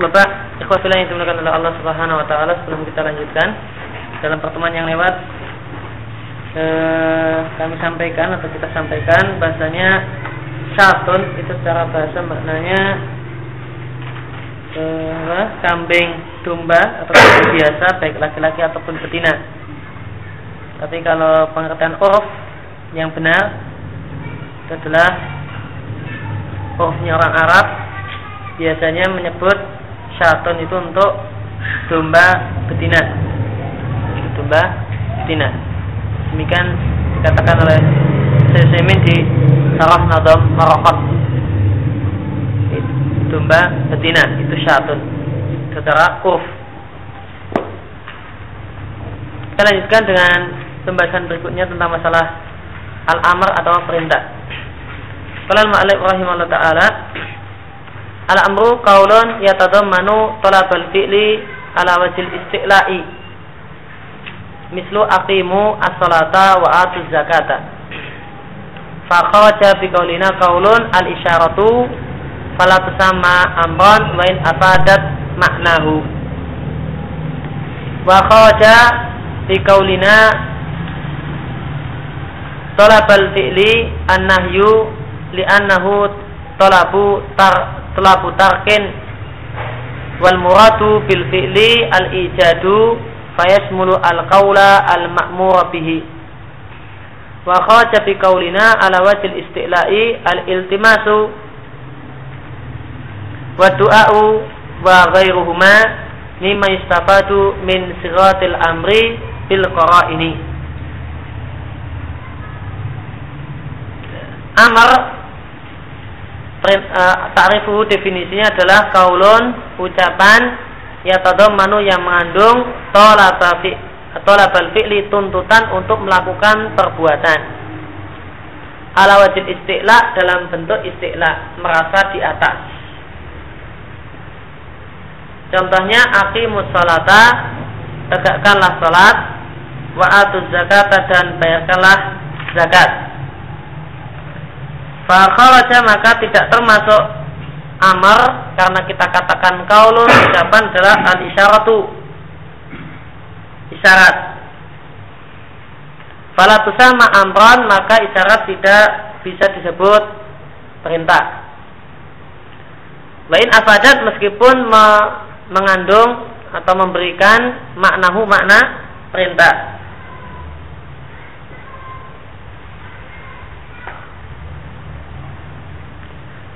Bapak, ikhwatilah yang dimuliakan oleh Allah Subhanahu wa taala sebelum kita lanjutkan dalam pertemuan yang lewat eh, kami sampaikan atau kita sampaikan bahasanya syatun itu secara bahasa maknanya eh, kambing domba atau kambing biasa baik laki-laki ataupun betina. Tapi kalau pengertian uruf yang benar itu adalah urufnya orang Arab biasanya menyebut syaitan itu untuk domba betina. Domba betina. Demikian dikatakan oleh Sesemin di Sarah Nadam Marokat. Domba betina itu syaitan. Secara uf. Kita lanjutkan dengan pembahasan berikutnya tentang masalah al-amr atau perintah. Kalau al-ma'alif rahimahullah ta'ala Al-amru qaulun yatadammanu talabal fi'li ala wajil isti'la'i. Mislu aqimu as-salata wa atuz zakata. Fa kharaja fi qaulina qaulun al-isyaratu fala tusamma amran wa in afadat maknahu. Wa kharaja fi qaulina talabal fi'li an-nahyu li'annahu talabu tar talabu tarkin wal muradu bil fi'li al ijadu fayasmulu al qawla al ma'mur bihi. Wa kharaja bi qawlina ala wajil istila'i al iltimasu wa du'a'u wa ghairuhuma mimma yustafadu min siratil amri bil qara'ini. Amar ta'rifu definisinya adalah kaulun ucapan ya manu yang mengandung tolabal tolabal fi'li tuntutan untuk melakukan perbuatan. Ala wajib istiqla dalam bentuk istiqla merasa di atas. Contohnya aqimus salata tegakkanlah salat wa atuz zakata dan bayarkanlah zakat Fakharaja maka tidak termasuk amar karena kita katakan kaulun ucapan adalah al isyaratu isyarat. Fala tusama amran maka isyarat tidak bisa disebut perintah. Lain afadat meskipun me mengandung atau memberikan maknahu makna perintah.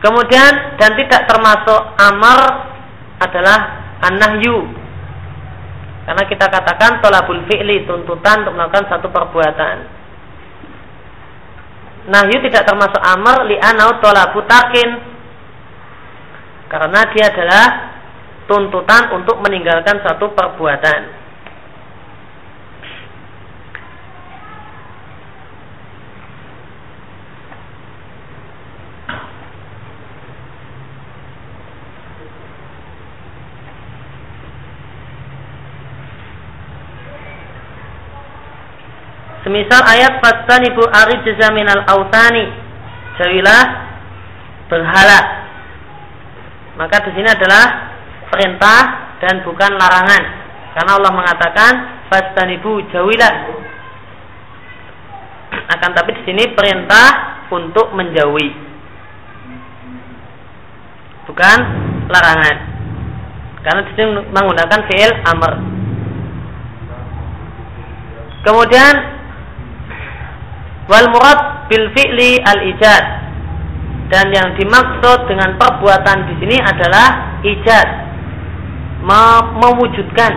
Kemudian dan tidak termasuk amar adalah an-nahyu. Karena kita katakan tolabul fi'li tuntutan untuk melakukan satu perbuatan. Nahyu tidak termasuk amar li'anau tolabu takin. Karena dia adalah tuntutan untuk meninggalkan satu perbuatan. Semisal ayat fastanibu arijza minal autani. Jauhilah berhala. Maka di sini adalah perintah dan bukan larangan. Karena Allah mengatakan fastanibu jauhilah. Akan tapi di sini perintah untuk menjauhi. Bukan larangan. Karena di sini menggunakan fi'il amr. Kemudian Wal murad bil fi'li al ijad. Dan yang dimaksud dengan perbuatan di sini adalah ijad. Mewujudkan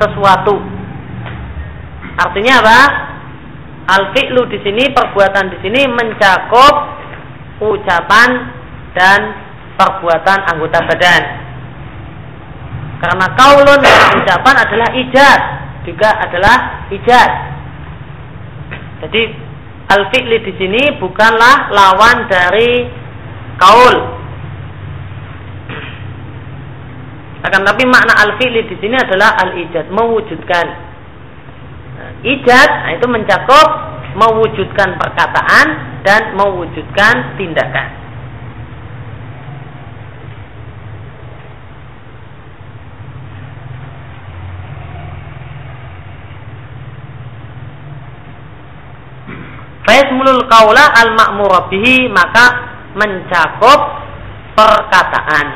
sesuatu. Artinya apa? Al fi'lu di sini perbuatan di sini mencakup ucapan dan perbuatan anggota badan. Karena kaulun ucapan adalah ijad, juga adalah ijad. Jadi al-fi'li di sini bukanlah lawan dari kaul. Akan tapi makna al-fi'li di sini adalah al-ijad, mewujudkan. Nah, ijad nah, itu mencakup mewujudkan perkataan dan mewujudkan tindakan. Faismulul kaula al bihi maka mencakup perkataan.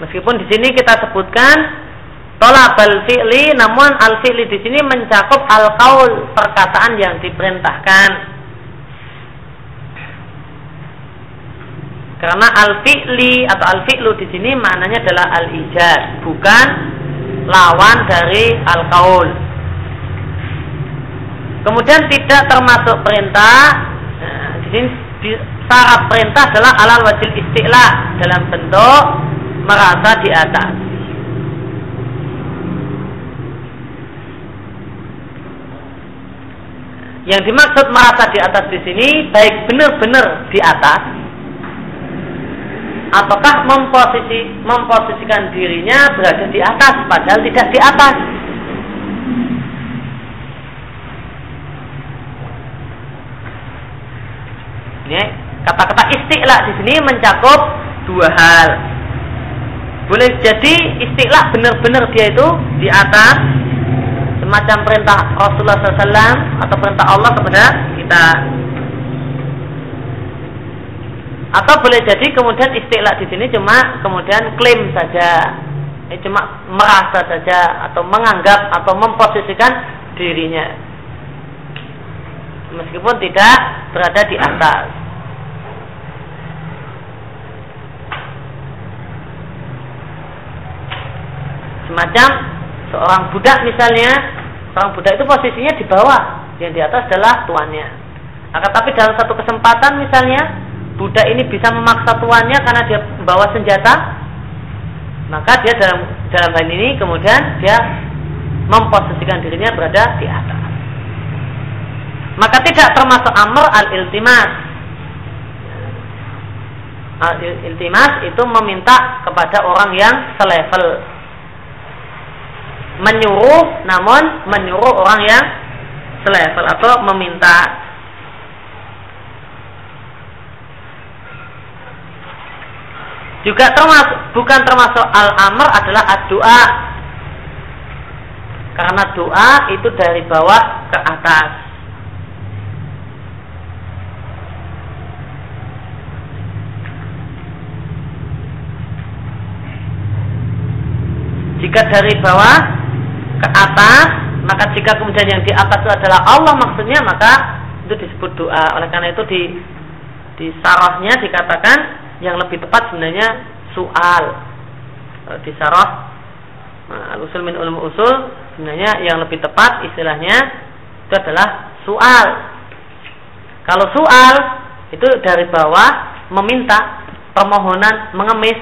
Meskipun di sini kita sebutkan tolabal fi'li namun al fi'li di sini mencakup al kaul perkataan yang diperintahkan. Karena al fi'li atau al fi'lu di sini maknanya adalah al ijaz, bukan lawan dari al kaul. Kemudian tidak termasuk perintah. Nah, di sini syarat perintah adalah alal wajil istilah dalam bentuk merasa di atas. Yang dimaksud merasa di atas di sini baik benar-benar di atas apakah memposisi memposisikan dirinya berada di atas padahal tidak di atas kata-kata istilah di sini mencakup dua hal. Boleh jadi istilah benar-benar dia itu di atas semacam perintah Rasulullah SAW atau perintah Allah kepada kita. Atau boleh jadi kemudian istilah di sini cuma kemudian klaim saja, eh, cuma merasa saja atau menganggap atau memposisikan dirinya, meskipun tidak berada di atas. Semacam seorang budak misalnya, seorang budak itu posisinya di bawah, yang di atas adalah tuannya. Akan tapi dalam satu kesempatan misalnya budak ini bisa memaksa tuannya karena dia membawa senjata, maka dia dalam dalam hal ini kemudian dia memposisikan dirinya berada di atas. Maka tidak termasuk amr al-iltimas. Al-iltimas itu meminta kepada orang yang selevel. Menyuruh namun menyuruh orang yang selevel atau meminta Juga termasuk bukan termasuk al-amr adalah ad-doa. Karena doa itu dari bawah ke atas. Jika dari bawah ke atas, maka jika kemudian yang di atas itu adalah Allah maksudnya, maka itu disebut doa. Oleh karena itu di di sarahnya dikatakan yang lebih tepat sebenarnya soal di sarah nah, al-usul min ulum usul sebenarnya yang lebih tepat istilahnya itu adalah soal kalau soal itu dari bawah meminta permohonan mengemis.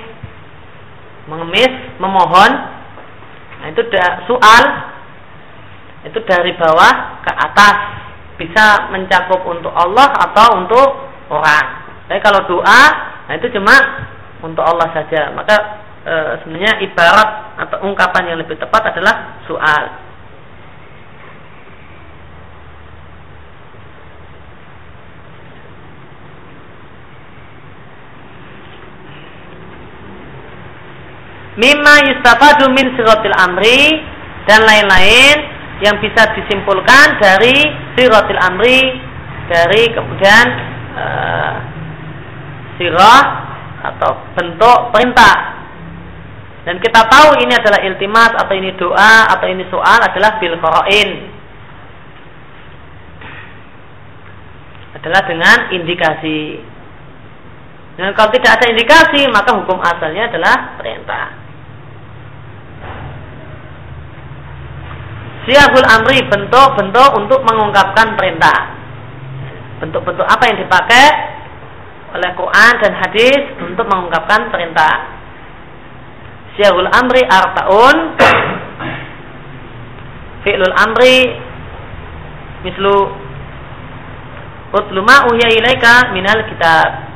Mengemis memohon nah itu soal itu dari bawah ke atas bisa mencakup untuk Allah atau untuk orang tapi kalau doa Nah itu cuma untuk Allah saja. Maka e, sebenarnya ibarat atau ungkapan yang lebih tepat adalah soal. Mimma yustafadu min sirotil amri dan lain-lain yang bisa disimpulkan dari sirotil amri dari kemudian e, sirah atau bentuk perintah. Dan kita tahu ini adalah iltimas atau ini doa atau ini soal adalah bil qarain. Adalah dengan indikasi. Dan kalau tidak ada indikasi, maka hukum asalnya adalah perintah. Siagul amri bentuk-bentuk untuk mengungkapkan perintah. Bentuk-bentuk apa yang dipakai oleh Quran dan hadis untuk mengungkapkan perintah. Syiarul amri artaun fi'lul amri. Mislu. Utlu ma uhiya ilaika minal kitab.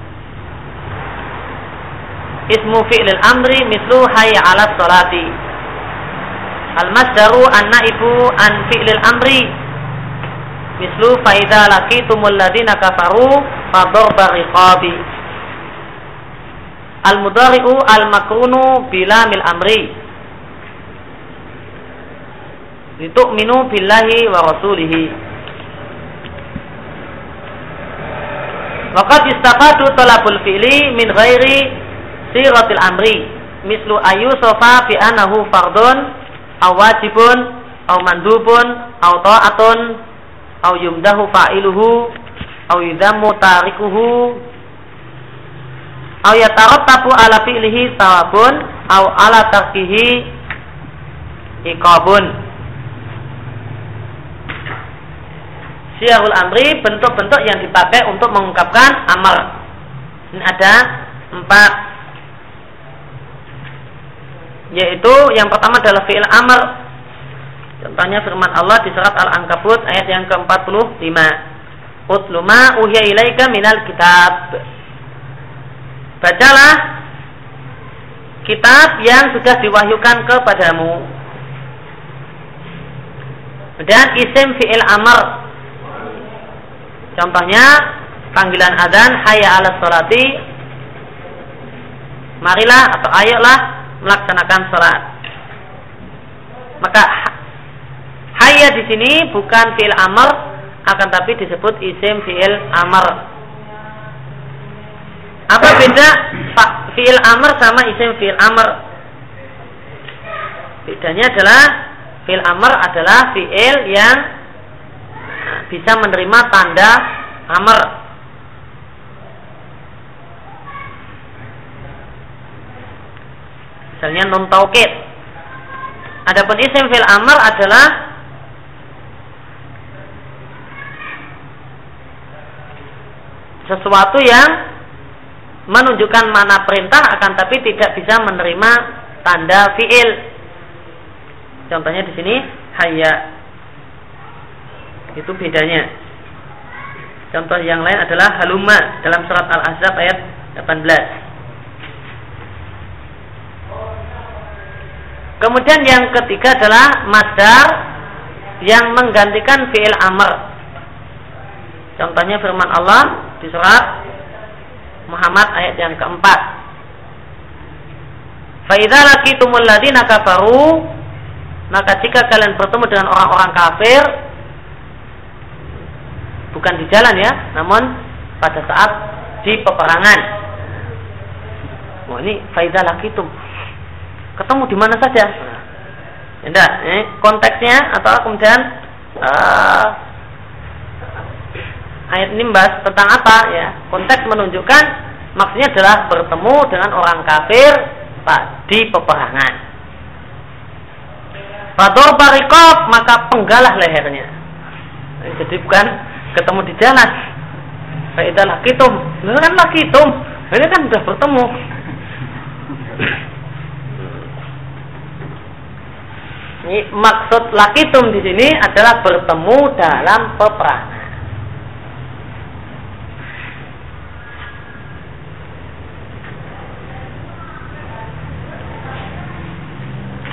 Ismu fi'lil amri mislu hayya 'ala sholati al masdaru an fi'lil amri. Mislu faida laqitumul ladina kafaru fadarba riqabi. Al mudari'u al makrunu bila mil amri. Minu billahi wa rasulihi. Waqad istafadu talabul fi'li min ghairi siratil amri. Mislu ayu sofa anahu fardun aw wajibun aw mandubun aw ta'atun aw yumdahu fa'iluhu aw yudammu tarikuhu aw yatarattabu ala fi'lihi sawabun aw ala tarkihi iqabun Syiarul amri bentuk-bentuk yang dipakai untuk mengungkapkan amar. Ini ada empat. Yaitu yang pertama adalah fi'il amr. Contohnya firman Allah di surat Al-Ankabut ayat yang ke-45. Utlu ma uhiya ilaika minal kitab. Bacalah kitab yang sudah diwahyukan kepadamu. Dan isim fi'il amr Contohnya panggilan adzan hayya 'alas salati marilah atau ayolah melaksanakan salat. Maka hayya di sini bukan fi'il amr akan tapi disebut isim fi'il amr. Apa beda fi'il amr sama isim fi'il amr? Bedanya adalah fi'il amr adalah fi'il yang bisa menerima tanda amr. Misalnya nun taukid. Adapun isim fil amr adalah sesuatu yang menunjukkan mana perintah akan tapi tidak bisa menerima tanda fiil. Contohnya di sini hayya itu bedanya. Contoh yang lain adalah haluma dalam surat Al-Ahzab ayat 18. Kemudian yang ketiga adalah masdar yang menggantikan fi'il amr. Contohnya firman Allah di surat Muhammad ayat yang keempat. Fa'idha lakitumul ladina kafaru maka jika kalian bertemu dengan orang-orang kafir bukan di jalan ya, namun pada saat di peperangan. Oh ini faidah lakitum. Ketemu di mana saja. Tidak, ini konteksnya atau kemudian uh, ayat ini tentang apa ya? Konteks menunjukkan maksudnya adalah bertemu dengan orang kafir pak di peperangan. Fador barikop maka penggalah lehernya. Jadi bukan ketemu di jalan Faidah lakitum Ini kan lakitum Ini kan sudah bertemu Ini maksud lakitum di sini adalah bertemu dalam peperangan.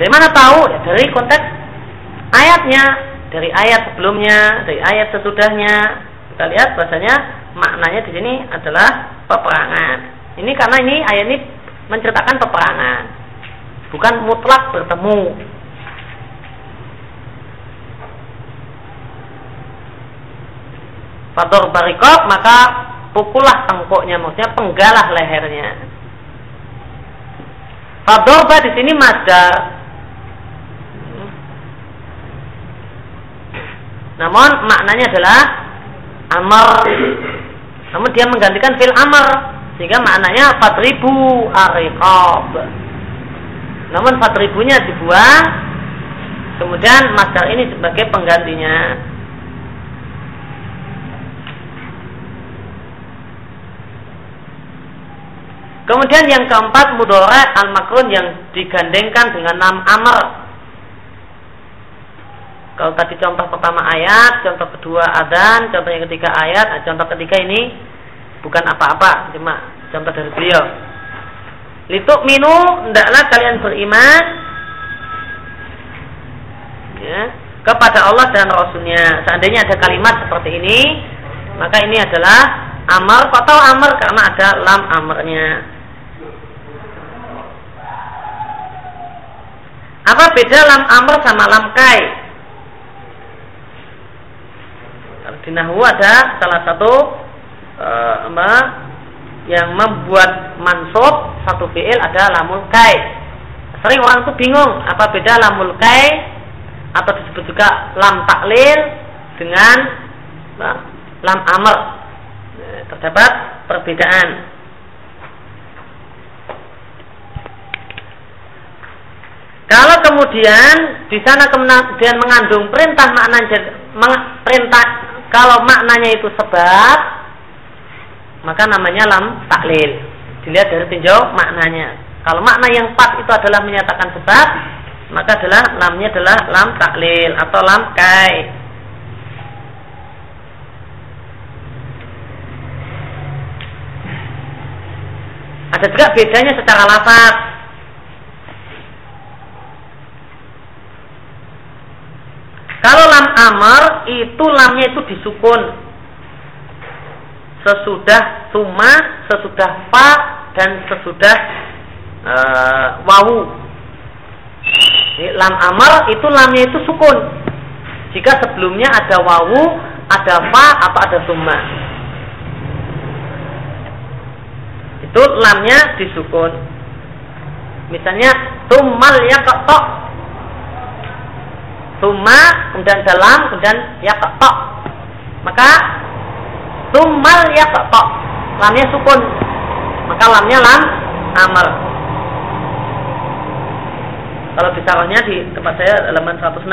Dari mana tahu? Ya, dari konteks ayatnya dari ayat sebelumnya, dari ayat sesudahnya, kita lihat bahasanya maknanya di sini adalah peperangan. Ini karena ini ayat ini menceritakan peperangan, bukan mutlak bertemu. Fator barikop maka pukullah tengkuknya, maksudnya penggalah lehernya. Fadorba di sini masdar Namun maknanya adalah amar. Namun dia menggantikan fil amar sehingga maknanya fatribu ariqab. Namun fatribunya dibuang kemudian masdar ini sebagai penggantinya. Kemudian yang keempat mudore al makrun yang digandengkan dengan nam amar kalau tadi contoh pertama ayat, contoh kedua adan, contoh yang ketiga ayat, nah, contoh ketiga ini bukan apa-apa, cuma contoh dari beliau. Lituk minu, hendaklah kalian beriman ya, kepada Allah dan Rasulnya. Seandainya ada kalimat seperti ini, maka ini adalah amar. Tahu amar? Karena ada lam amarnya. Apa beda lam amr sama lam kai? di Nahwu ada salah satu uh, apa yang membuat mansub satu fiil ada lamul kai. Sering orang tuh bingung apa beda lamul kai atau disebut juga lam taklil dengan uh, lam amr. Terdapat perbedaan. Kalau kemudian di sana kemudian mengandung perintah makna perintah kalau maknanya itu sebab maka namanya lam taklil. Dilihat dari tinjau maknanya. Kalau makna yang pas itu adalah menyatakan sebab, maka adalah lamnya adalah lam taklil atau lam kai. Ada juga bedanya secara lafaz. Kalau lam amar itu lamnya itu disukun sesudah suma, sesudah fa dan sesudah uh, wawu. lam amar itu lamnya itu sukun. Jika sebelumnya ada wawu, ada fa atau ada suma. Itu lamnya disukun. Misalnya tumal ya ketok. Tuma kemudian dalam kemudian ya ketok. Maka Tumal ya tok. Lamnya sukun. Maka lamnya lam amal. Kalau bicaranya di tempat saya halaman 106.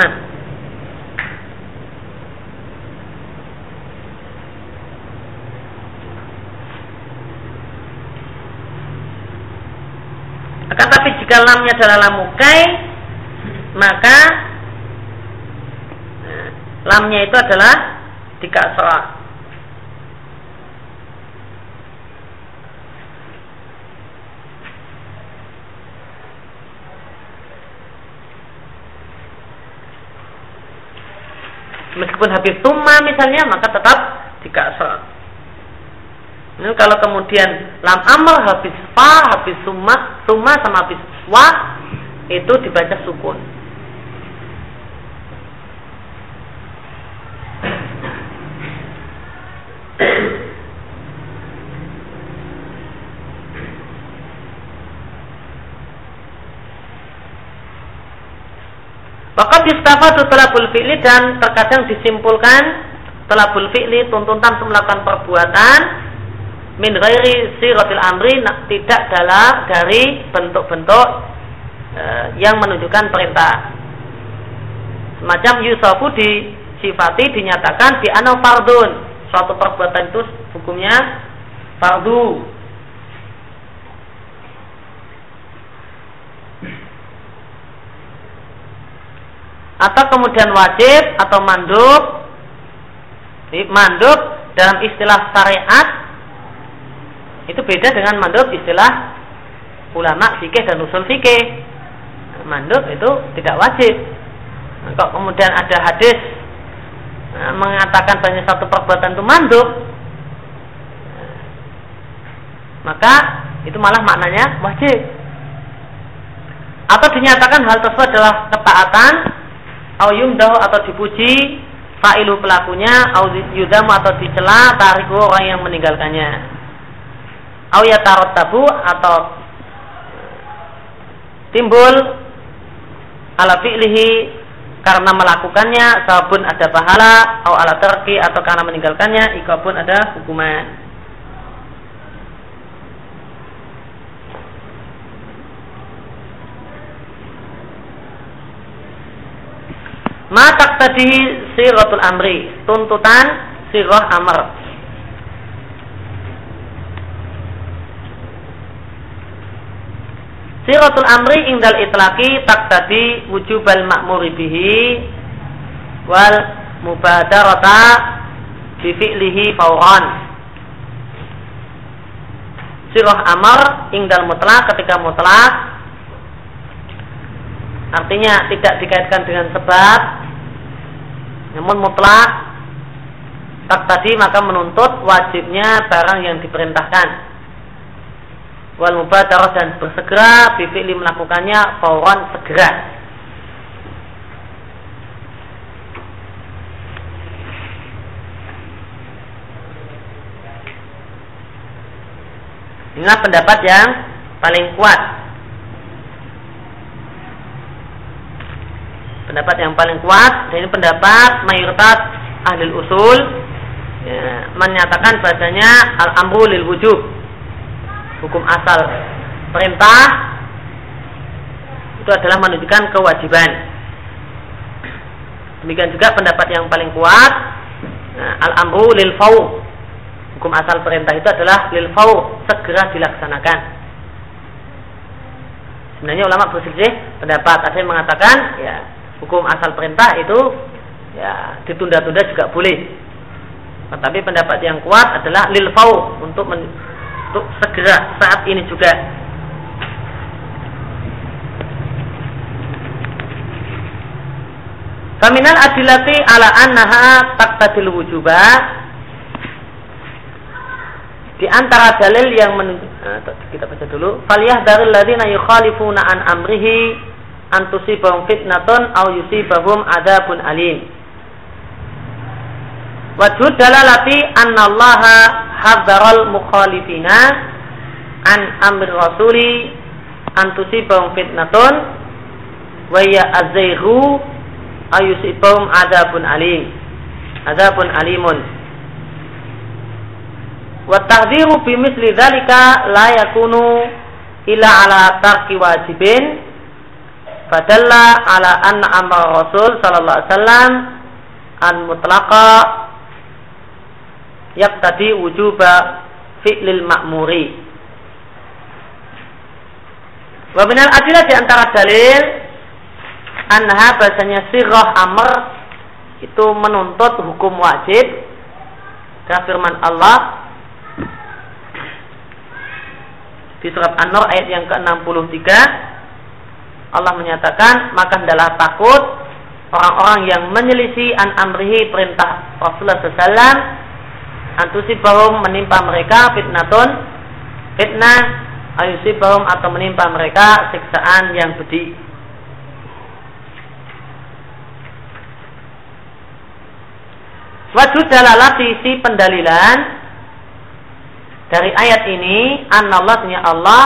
Akan tapi jika lamnya adalah lamukai, maka lamnya itu adalah dikasrah meskipun habis tuma misalnya maka tetap dikasar. Ini kalau kemudian lam amr habis fa, habis summa, summa sama habis wa itu dibaca sukun. Waqad yustafadu talabul fi'li dan terkadang disimpulkan talabul fi'li tuntutan melakukan perbuatan min ghairi siratil amri tidak dalam dari bentuk-bentuk e, yang menunjukkan perintah. Semacam yusafu disifati dinyatakan di anau fardun. Suatu perbuatan itu hukumnya fardu atau kemudian wajib atau mandub. Mandub dalam istilah syariat itu beda dengan mandub istilah ulama fikih dan usul fikih. Mandub itu tidak wajib. Kok kemudian ada hadis eh, mengatakan banyak satu perbuatan itu mandub? Maka itu malah maknanya wajib. Atau dinyatakan hal tersebut adalah ketaatan au yumdahu atau dipuji fa'ilu pelakunya au yudamu atau dicela tariku orang yang meninggalkannya. Au tabu atau timbul ala fi'lihi karena melakukannya sabun ada pahala au ala terki atau karena meninggalkannya ikabun ada hukuman Matak tadi siratul amri, tuntutan sirah amr. Siratul amri ingdal itlaki tak tadi wujubal makmuri bihi wal mubadarata bi fi'lihi fawran. Sirah amr ingdal mutlak ketika mutlak artinya tidak dikaitkan dengan sebab namun mutlak tak tadi maka menuntut wajibnya barang yang diperintahkan wal mubadarah dan bersegera bifili melakukannya fauran segera Inilah pendapat yang paling kuat. Pendapat yang paling kuat dan ini pendapat mayoritas ahli usul ya, menyatakan bahasanya al-amru lil wujub. Hukum asal perintah itu adalah menunjukkan kewajiban. Demikian juga pendapat yang paling kuat nah, al-amru lil faw. Hukum asal perintah itu adalah lil faw, segera dilaksanakan. Sebenarnya ulama berselisih pendapat ada yang mengatakan ya hukum asal perintah itu ya ditunda-tunda juga boleh. Tetapi pendapat yang kuat adalah lil faw untuk untuk segera saat ini juga. Kaminal adilati ala annaha taqtadil wujubah di antara dalil yang men, uh, kita baca dulu, falyahdharil ladzina yukhalifuna an amrihi an tusibahum fitnatun aw yusibahum adabun alim. Wajud dalalati annallaha hadzaral mukhalifina an amri rasuli an tusibahum fitnatun wa ya azaihu ayusibahum adabun alim. Adabun alimun. Wa tahdhiru bi misli dzalika la yakunu illa ala tarki wajibin fadalla ala anna amra Rasul sallallahu alaihi wasallam an mutlaqa yaqtadi wujuba fi'lil ma'muri. Wa minal adilah di antara dalil anha bahasanya sirah amr itu menuntut hukum wajib. Dan firman Allah di surat An-Nur ayat yang ke-63 Allah menyatakan maka hendaklah takut orang-orang yang menyelisih an amrihi perintah Rasulullah SAW antusibahum menimpa mereka fitnatun fitnah ayusibahum atau menimpa mereka siksaan yang pedih wajud dalalati si pendalilan dari ayat ini Allah Allah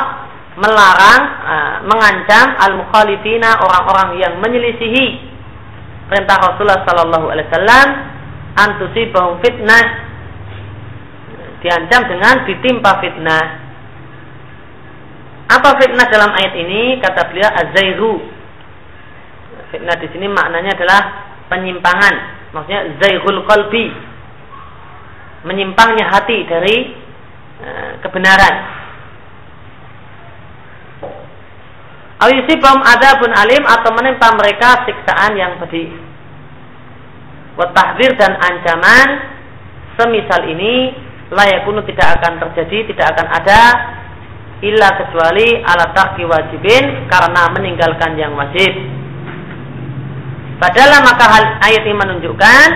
melarang uh, mengancam al-mukhalifina orang-orang yang menyelisihi perintah Rasulullah sallallahu alaihi wasallam antusibahum fitnah. Diancam dengan ditimpa fitnah. Apa fitnah dalam ayat ini? Kata beliau azairu fitnah di sini maknanya adalah penyimpangan. Maksudnya zairul qalbi. Menyimpangnya hati dari Eh, kebenaran. Awisibam ada pun alim atau menimpa mereka siksaan yang pedih. Watahdir dan ancaman semisal ini layakunu tidak akan terjadi, tidak akan ada illa kecuali ala tarki wajibin karena meninggalkan yang wajib. Padahal maka hal ayat ini menunjukkan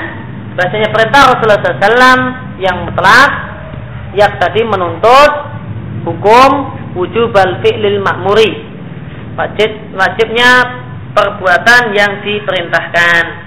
bahasanya perintah Rasulullah SAW yang telah yang tadi menuntut hukum wujub al fi'lil ma'muri wajib wajibnya perbuatan yang diperintahkan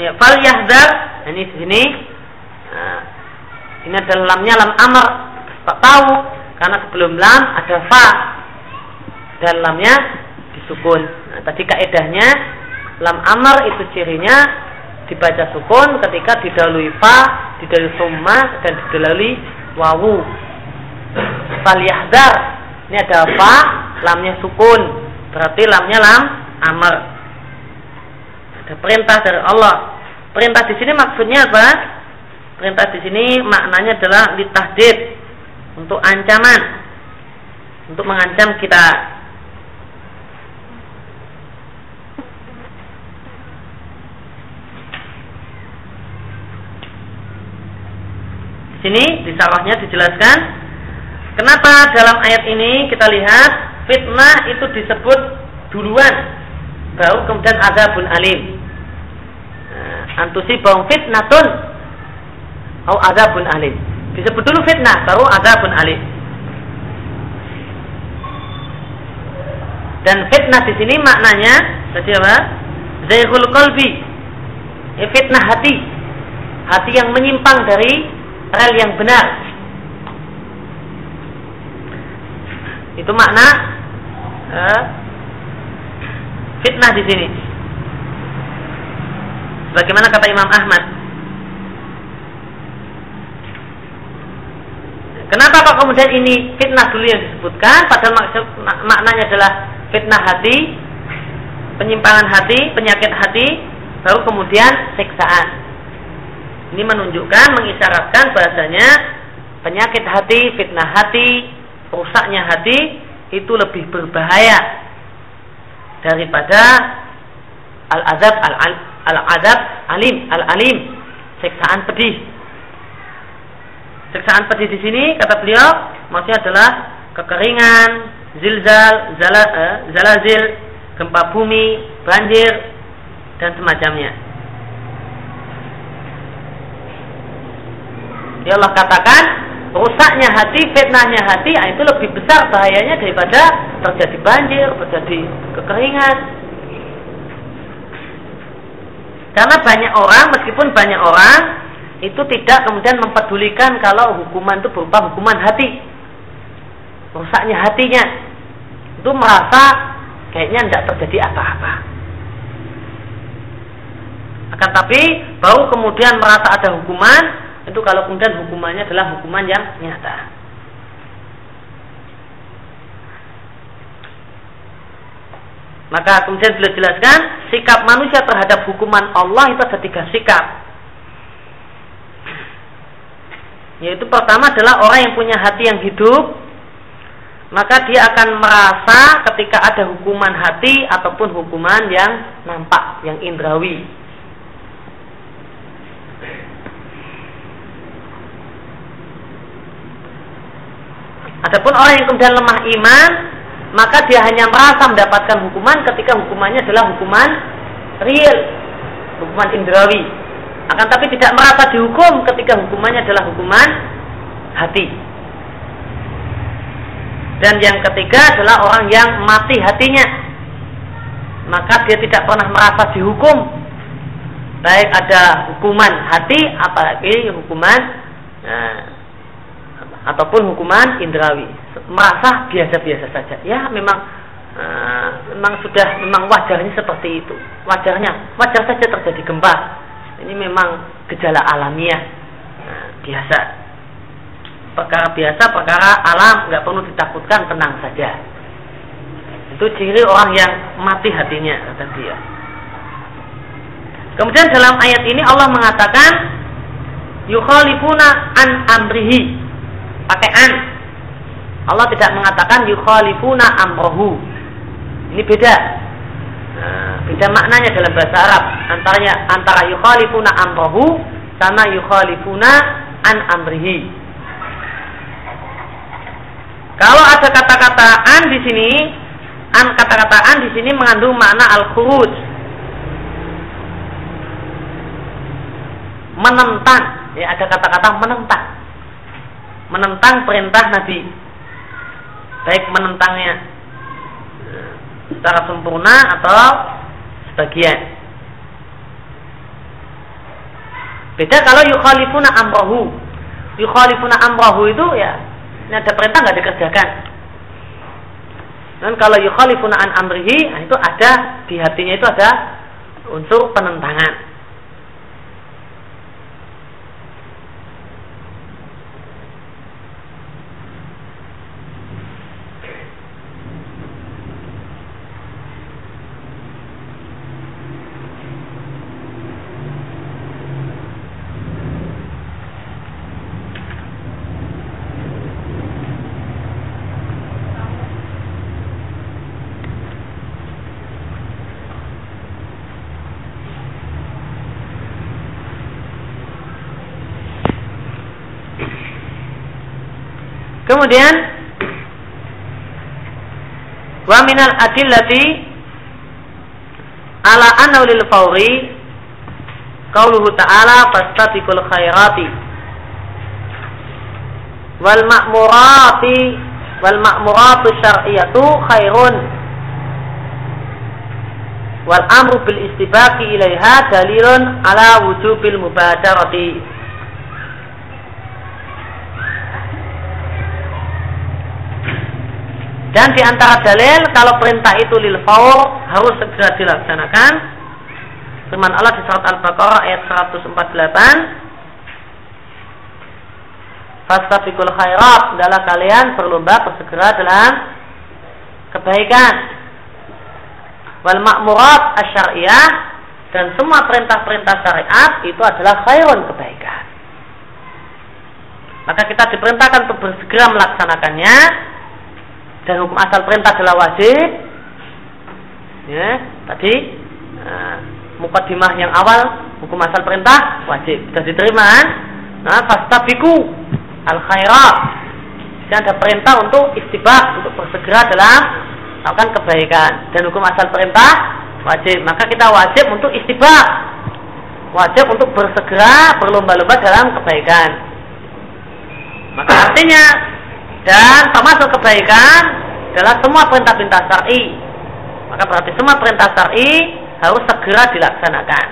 Ya, fal yahdar ini di sini nah, ini adalah lamnya lam amr. Tak tahu karena sebelum lam ada fa dan lamnya disukun. Nah, tadi kaedahnya lam amr itu cirinya dibaca sukun ketika didalui fa, didalui summa dan didalui wawu. Fal yahdar ini ada fa, lamnya sukun. Berarti lamnya lam amr. Ada perintah dari Allah. Perintah di sini maksudnya apa? Perintah di sini maknanya adalah litahdid untuk ancaman, untuk mengancam kita. Sini di sawahnya dijelaskan. Kenapa dalam ayat ini kita lihat fitnah itu disebut duluan. Baru kemudian azabun alim. Antusibahum fitnatun. Atau azabun alim. Disebut dulu fitnah, baru azabun alim. Dan fitnah di sini maknanya tadi apa? Zaihul qalbi. Ya, fitnah hati. Hati yang menyimpang dari rel yang benar. Itu makna eh, fitnah di sini. Bagaimana kata Imam Ahmad? Kenapa kok kemudian ini fitnah dulu yang disebutkan? Padahal maksud, maknanya adalah fitnah hati, penyimpangan hati, penyakit hati, baru kemudian siksaan. Ini menunjukkan, mengisyaratkan bahasanya penyakit hati, fitnah hati, rusaknya hati itu lebih berbahaya daripada al-azab al-azab alim al-alim siksaan pedih. Siksaan pedih di sini kata beliau maksudnya adalah kekeringan, zilzal, zala, eh, zalazil, gempa bumi, banjir, dan semacamnya. Ya Allah katakan rusaknya hati, fitnahnya hati, ah, itu lebih besar bahayanya daripada terjadi banjir, terjadi kekeringan. Karena banyak orang, meskipun banyak orang itu tidak kemudian mempedulikan kalau hukuman itu berupa hukuman hati. Rusaknya hatinya. Itu merasa kayaknya tidak terjadi apa-apa. Akan tapi baru kemudian merasa ada hukuman itu kalau kemudian hukumannya adalah hukuman yang nyata. Maka kemudian beliau jelaskan sikap manusia terhadap hukuman Allah itu ada tiga sikap yaitu pertama adalah orang yang punya hati yang hidup maka dia akan merasa ketika ada hukuman hati ataupun hukuman yang nampak, yang indrawi. Adapun orang yang kemudian lemah iman, maka dia hanya merasa mendapatkan hukuman ketika hukumannya adalah hukuman real, hukuman indrawi. Akan tapi tidak merasa dihukum ketika hukumannya adalah hukuman hati. Dan yang ketiga adalah orang yang mati hatinya. Maka dia tidak pernah merasa dihukum. Baik ada hukuman hati, apalagi hukuman nah, ataupun hukuman indrawi. Merasa biasa-biasa saja. Ya memang uh, memang sudah memang wajarnya seperti itu. Wajarnya, wajar saja terjadi gempa. Ini memang gejala alamiah. Nah, biasa perkara biasa, perkara alam, nggak perlu ditakutkan, tenang saja. Itu ciri orang yang mati hatinya, kata dia. Kemudian dalam ayat ini Allah mengatakan yukhalifuna an amrihi. Pakai an. Allah tidak mengatakan yukhalifuna amrohu. Ini beda. Beda maknanya dalam bahasa Arab. Antaranya antara yukhalifuna amrohu sama yukhalifuna an amrihi. Kalau ada kata-kata an di sini, an kata-kata an di sini mengandung makna al-khuruj. Menentang, ya ada kata-kata menentang. Menentang perintah Nabi. Baik menentangnya secara sempurna atau sebagian. Beda kalau yukhalifuna amrohu. Yukhalifuna amrohu itu ya ini ada perintah nggak dikerjakan. Dan kalau yukhalifuna an amrihi, nah itu ada di hatinya itu ada unsur penentangan. Kemudian wa minal adillati ala anna lil fawri qauluhu ta'ala fastabiqul khairati wal ma'murati wal ma'muratu syar'iyatu khairun wal amru bil istibaqi ilaiha dalilun ala wujubil mubadarati Dan di antara dalil kalau perintah itu lil faur harus segera dilaksanakan. Firman Allah di surat Al-Baqarah ayat 148. Fastabiqul khairat adalah kalian berlomba bersegera dalam kebaikan. Wal ma'murat asyariyah dan semua perintah-perintah syariat itu adalah khairun kebaikan. Maka kita diperintahkan untuk bersegera melaksanakannya dan hukum asal perintah adalah wajib. Ya tadi uh, mukadimah yang awal hukum asal perintah wajib. Sudah diterima kan? nah fastabiku al khairat dan ada perintah untuk istibah untuk bersegera dalam melakukan kebaikan. Dan hukum asal perintah wajib. Maka kita wajib untuk istibah wajib untuk bersegera berlomba-lomba dalam kebaikan. Maka artinya dan termasuk kebaikan adalah semua perintah-perintah syar'i. Maka berarti semua perintah syar'i harus segera dilaksanakan.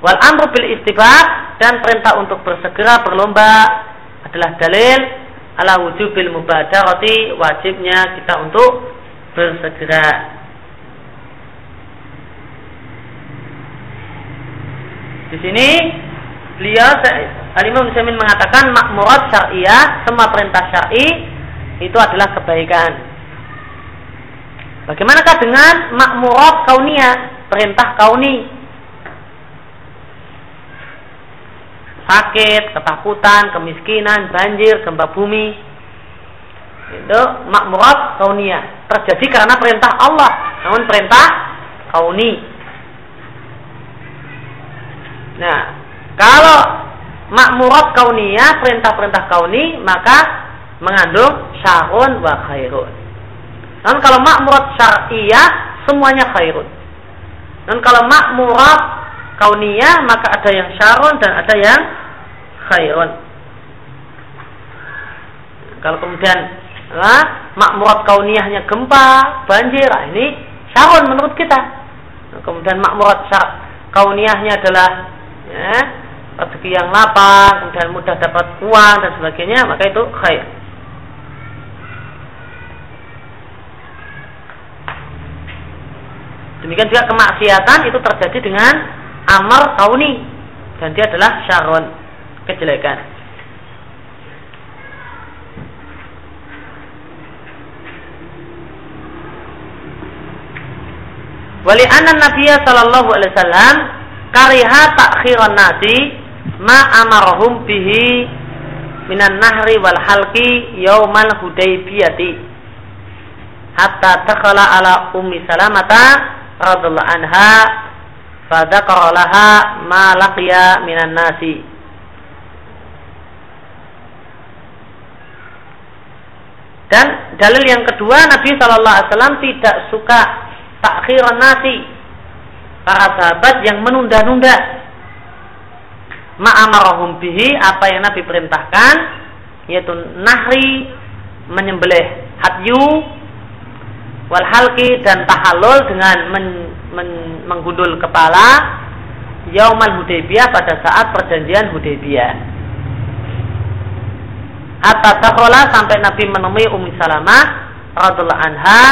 Wal amru bil istibab dan perintah untuk bersegera berlomba adalah dalil ala wujubil mubadarati wajibnya kita untuk bersegera. Di sini beliau Al-Imam Muslimin mengatakan makmurat syariah, semua perintah syar'i itu adalah kebaikan. Bagaimanakah dengan makmurat kaunia, perintah kauni? Sakit, ketakutan, kemiskinan, banjir, gempa bumi. Itu makmurat kaunia. Terjadi karena perintah Allah, namun perintah kauni. Nah, kalau makmurat kauniyah, perintah-perintah kauni, maka mengandung syarun wa khairun. Dan kalau makmurat syar'iyah, semuanya khairun. Dan kalau makmurat kauniyah, maka ada yang syarun dan ada yang khairun. Kalau kemudian nah, makmurat kauniyahnya gempa, banjir, nah ini syarun menurut kita. kemudian makmurat kauniyahnya adalah ya, rezeki yang lapang, kemudian mudah dapat uang dan sebagainya, maka itu khair. Demikian juga kemaksiatan itu terjadi dengan amar kauni dan dia adalah syaron kejelekan. Wali anan Nabiya sallallahu alaihi wasallam kariha takhiran nasi ma amarahum bihi minan nahri wal halqi yaumal hudaybiyati. Hatta takhala ala ummi salamata radhiyallahu anha fadzakara laha ma laqiya minan nasi. Dan dalil yang kedua Nabi Shallallahu Alaihi Wasallam tidak suka takhiran nasi. Para sahabat yang menunda-nunda ma'amarahum bihi apa yang Nabi perintahkan yaitu nahri menyembelih hadyu wal halki dan tahallul dengan men, men, menggundul kepala yaumal Hudaybiyah pada saat perjanjian Hudaybiyah. Hatta takrola sampai Nabi menemui Ummi Salamah radhiallahu anha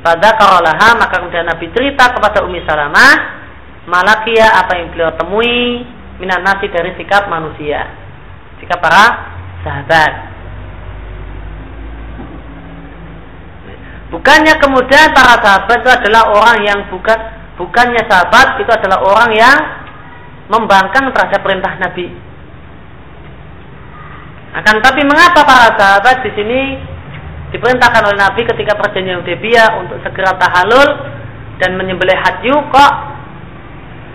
pada karolaha maka kemudian Nabi cerita kepada Ummi Salamah malakia apa yang beliau temui minan nasi dari sikap manusia. Sikap para sahabat. Bukannya kemudian para sahabat itu adalah orang yang bukan bukannya sahabat itu adalah orang yang membangkang terhadap perintah Nabi. Akan tapi mengapa para sahabat di sini diperintahkan oleh Nabi ketika perjanjian Hudaybiyah untuk segera tahalul dan menyembelih haji kok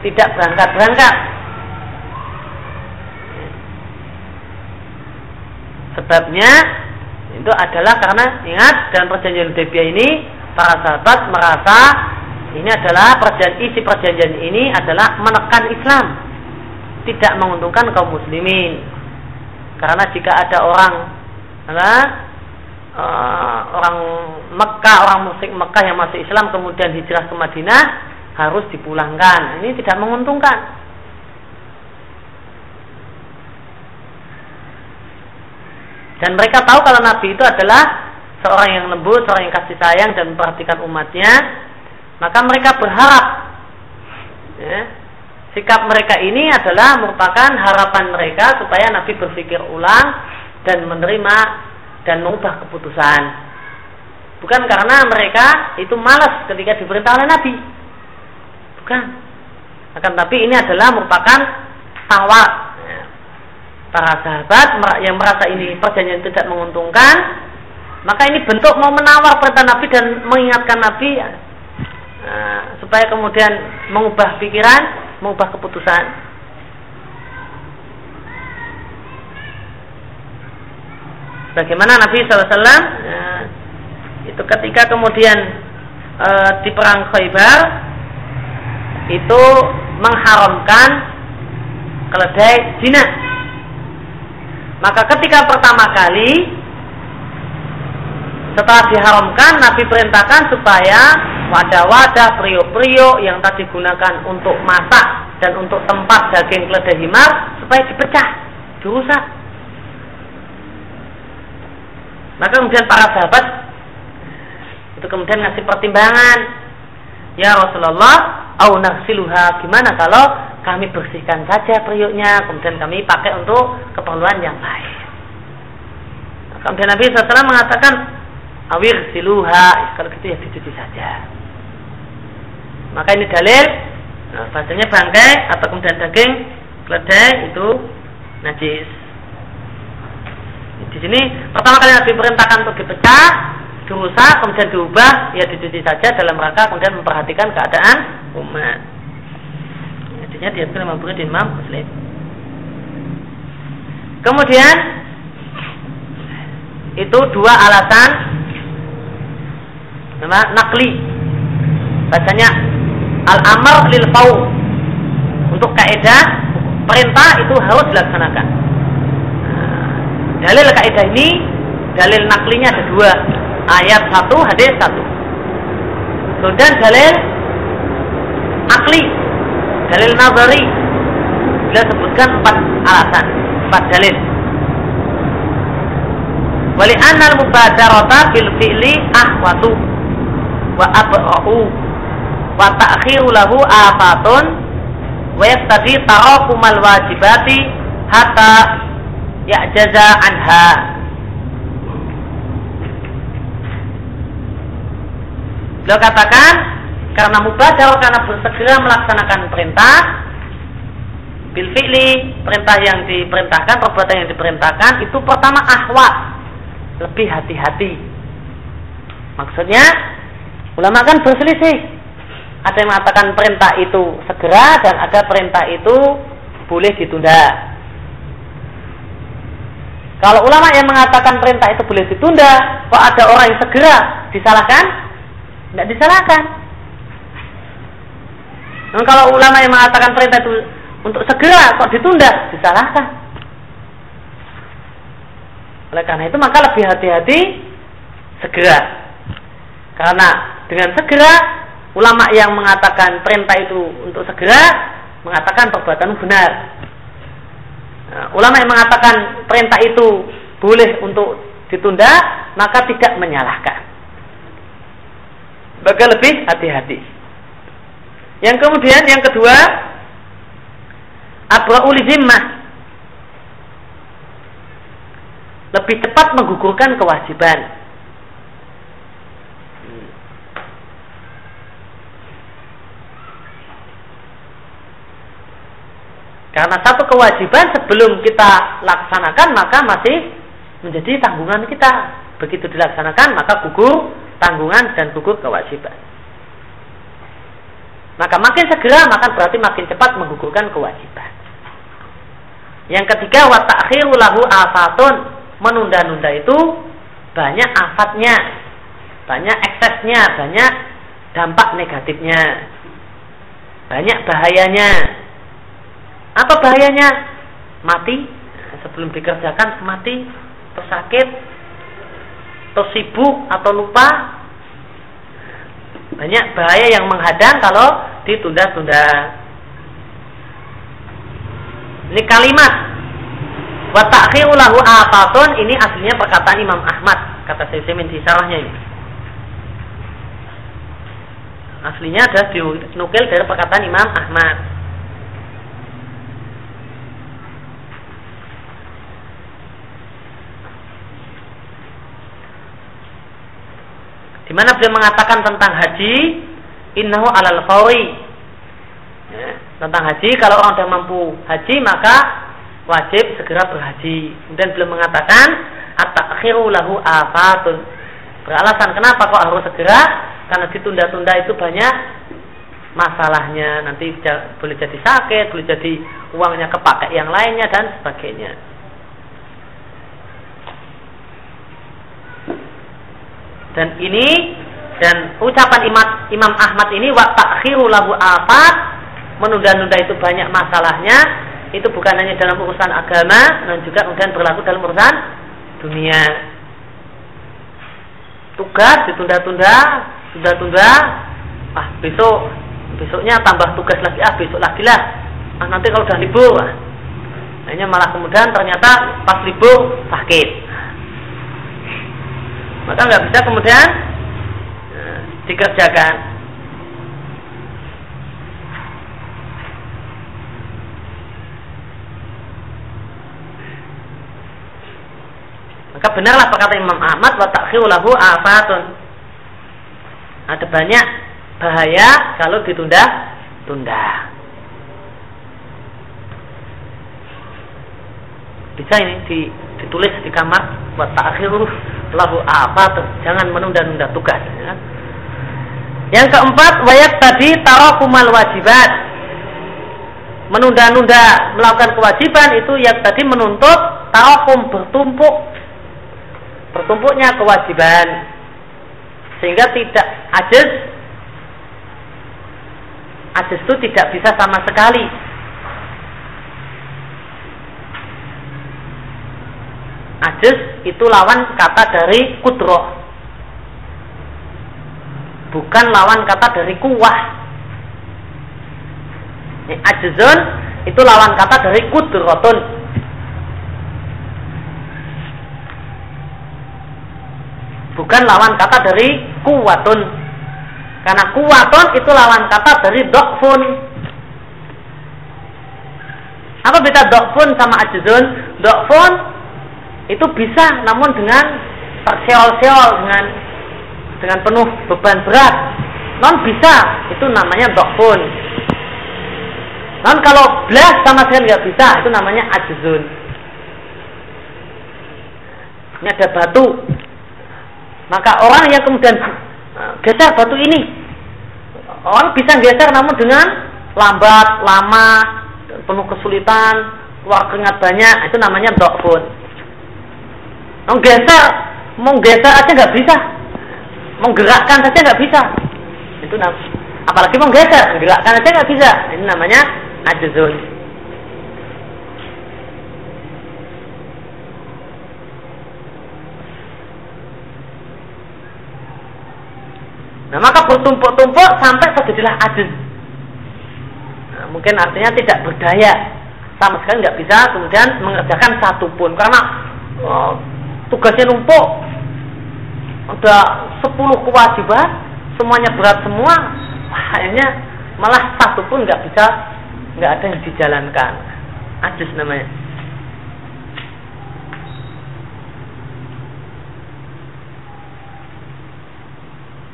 tidak berangkat-berangkat Sebabnya itu adalah karena ingat dalam perjanjian Hudaybiyah ini para sahabat merasa ini adalah perjanjian isi perjanjian ini adalah menekan Islam, tidak menguntungkan kaum muslimin. Karena jika ada orang nah, uh, orang Mekah, orang musyrik Mekah yang masih Islam kemudian hijrah ke Madinah harus dipulangkan. Ini tidak menguntungkan. Dan mereka tahu kalau Nabi itu adalah seorang yang lembut, seorang yang kasih sayang dan memperhatikan umatnya, maka mereka berharap ya, sikap mereka ini adalah merupakan harapan mereka supaya Nabi berpikir ulang dan menerima dan mengubah keputusan. Bukan karena mereka itu malas ketika diperintah oleh Nabi. Bukan. Akan tapi ini adalah merupakan tawar para sahabat yang merasa ini perjanjian tidak menguntungkan, maka ini bentuk mau menawar perintah Nabi dan mengingatkan Nabi uh, supaya kemudian mengubah pikiran, mengubah keputusan. Bagaimana Nabi SAW uh, eh, itu ketika kemudian uh, di perang Khaybar itu mengharamkan keledai jinak maka ketika pertama kali setelah diharamkan Nabi perintahkan supaya wadah-wadah periuk-periuk yang tadi digunakan untuk masak dan untuk tempat daging keledai himar supaya dipecah, dirusak. Maka kemudian para sahabat itu kemudian ngasih pertimbangan. Ya Rasulullah, au nafsiluha gimana kalau kami bersihkan saja periuknya, kemudian kami pakai untuk keperluan yang lain. Kemudian Nabi SAW mengatakan, awir siluha, kalau gitu ya dicuci saja. Maka ini dalil, nah, bahasanya bangkai atau kemudian daging keledai itu najis. Di sini pertama kali Nabi perintahkan untuk dipecah, dirusak, kemudian diubah, ya dicuci saja dalam rangka kemudian memperhatikan keadaan umat. Hadisnya diambil Imam Bukhari dan Imam Muslim. Kemudian itu dua alasan nama nakli. Bacanya al amr lil fau. Untuk kaidah perintah itu harus dilaksanakan. Nah, dalil kaidah ini dalil naklinya ada dua. Ayat satu hadis satu. Kemudian dalil akli dalil nazari. Beliau sebutkan empat alasan empat dalil. Wali anal mubadarata bil fi'li ahwatu wa abra'u wa ta'khiru lahu afatun wa yaftadi tarakumal wajibati hatta ya'jaza anha. Beliau katakan karena mubadar karena bersegera melaksanakan perintah bil fi'li perintah yang diperintahkan perbuatan yang diperintahkan itu pertama ahwa lebih hati-hati. Maksudnya ulama kan berselisih. Ada yang mengatakan perintah itu segera dan ada perintah itu boleh ditunda. Kalau ulama yang mengatakan perintah itu boleh ditunda kok ada orang yang segera disalahkan? Tidak disalahkan dan kalau ulama yang mengatakan perintah itu untuk segera kok ditunda, disalahkan. Oleh karena itu maka lebih hati-hati segera. Karena dengan segera ulama yang mengatakan perintah itu untuk segera mengatakan perbuatan benar. Nah, ulama yang mengatakan perintah itu boleh untuk ditunda maka tidak menyalahkan. Bagi lebih hati-hati. Yang kemudian yang kedua abra'ul zimmah lebih cepat menggugurkan kewajiban. Karena satu kewajiban sebelum kita laksanakan maka masih menjadi tanggungan kita. Begitu dilaksanakan maka gugur tanggungan dan gugur kewajiban. Maka makin segera maka berarti makin cepat menggugurkan kewajiban. Yang ketiga wa ta'khiru lahu afatun. Menunda-nunda itu banyak afatnya, banyak eksesnya, banyak dampak negatifnya. Banyak bahayanya. Apa bahayanya? Mati sebelum dikerjakan mati, tersakit, tersibuk atau lupa. Banyak bahaya yang menghadang kalau ditunda-tunda. Ini kalimat wa ta'khiru lahu afatun ini aslinya perkataan Imam Ahmad kata saya di salahnya ini. Aslinya ada dinukil dari perkataan Imam Ahmad. Di mana beliau mengatakan tentang haji, innahu alal fauri. Ya, tentang haji, kalau orang sudah mampu haji maka wajib segera berhaji. Kemudian beliau mengatakan, at-takhiru lahu afatun. Beralasan kenapa kok harus segera? Karena ditunda-tunda itu banyak masalahnya. Nanti boleh jadi sakit, boleh jadi uangnya kepakai yang lainnya dan sebagainya. Dan ini dan ucapan Imam, Imam Ahmad ini wa takhiru lahu afat. Menunda-nunda itu banyak masalahnya. Itu bukan hanya dalam urusan agama dan juga kemudian berlaku dalam urusan dunia. Tugas ditunda-tunda tunda-tunda ah besok besoknya tambah tugas lagi. Ah besok lagi lah. Ah nanti kalau udah libur. Ah. hanya malah kemudian ternyata pas libur sakit maka nggak bisa kemudian eh, dikerjakan Maka benarlah perkataan Imam Ahmad wa ta'khiru lahu afatun. Ada banyak bahaya kalau ditunda-tunda. Bisa ini ditulis di kamar wa ta'khiru lahu afatun. Jangan menunda-nunda tugas. Ya. Yang keempat, wayat tadi tarakumal wajibat. Menunda-nunda melakukan kewajiban itu yang tadi menuntut tarakum bertumpuk bertumpuknya kewajiban sehingga tidak ajis ajis itu tidak bisa sama sekali ajis itu lawan kata dari kudro. Bukan lawan kata dari kuah ajizun itu lawan kata dari kudrotun. Bukan lawan kata dari kuwatun. Karena kuwatun itu lawan kata dari dokfun. Apa beda dokfun sama ajizun? Dokfun itu bisa namun dengan terseol-seol dengan dengan penuh beban berat. Non bisa itu namanya dokfun. Non kalau belas sama sekali nggak bisa itu namanya ajizun ini ada batu. Maka orang yang kemudian uh, geser batu ini, orang bisa geser namun dengan lambat, lama, penuh kesulitan, keluar keringat banyak, itu namanya dokfun. Mau geser, mau geser aja nggak bisa, mau gerakkan saja nggak bisa. Itu apalagi mau geser, gerakkan aja nggak bisa. Ini namanya ajzun. Nah maka bertumpuk-tumpuk sampai terjadilah ajiz. Nah, mungkin artinya tidak berdaya sama sekali nggak bisa kemudian mengerjakan satu pun karena oh, tugasnya numpuk. Ada sepuluh kewajiban semuanya berat semua. Akhirnya malah satu pun nggak bisa nggak ada yang dijalankan. Ajiz namanya.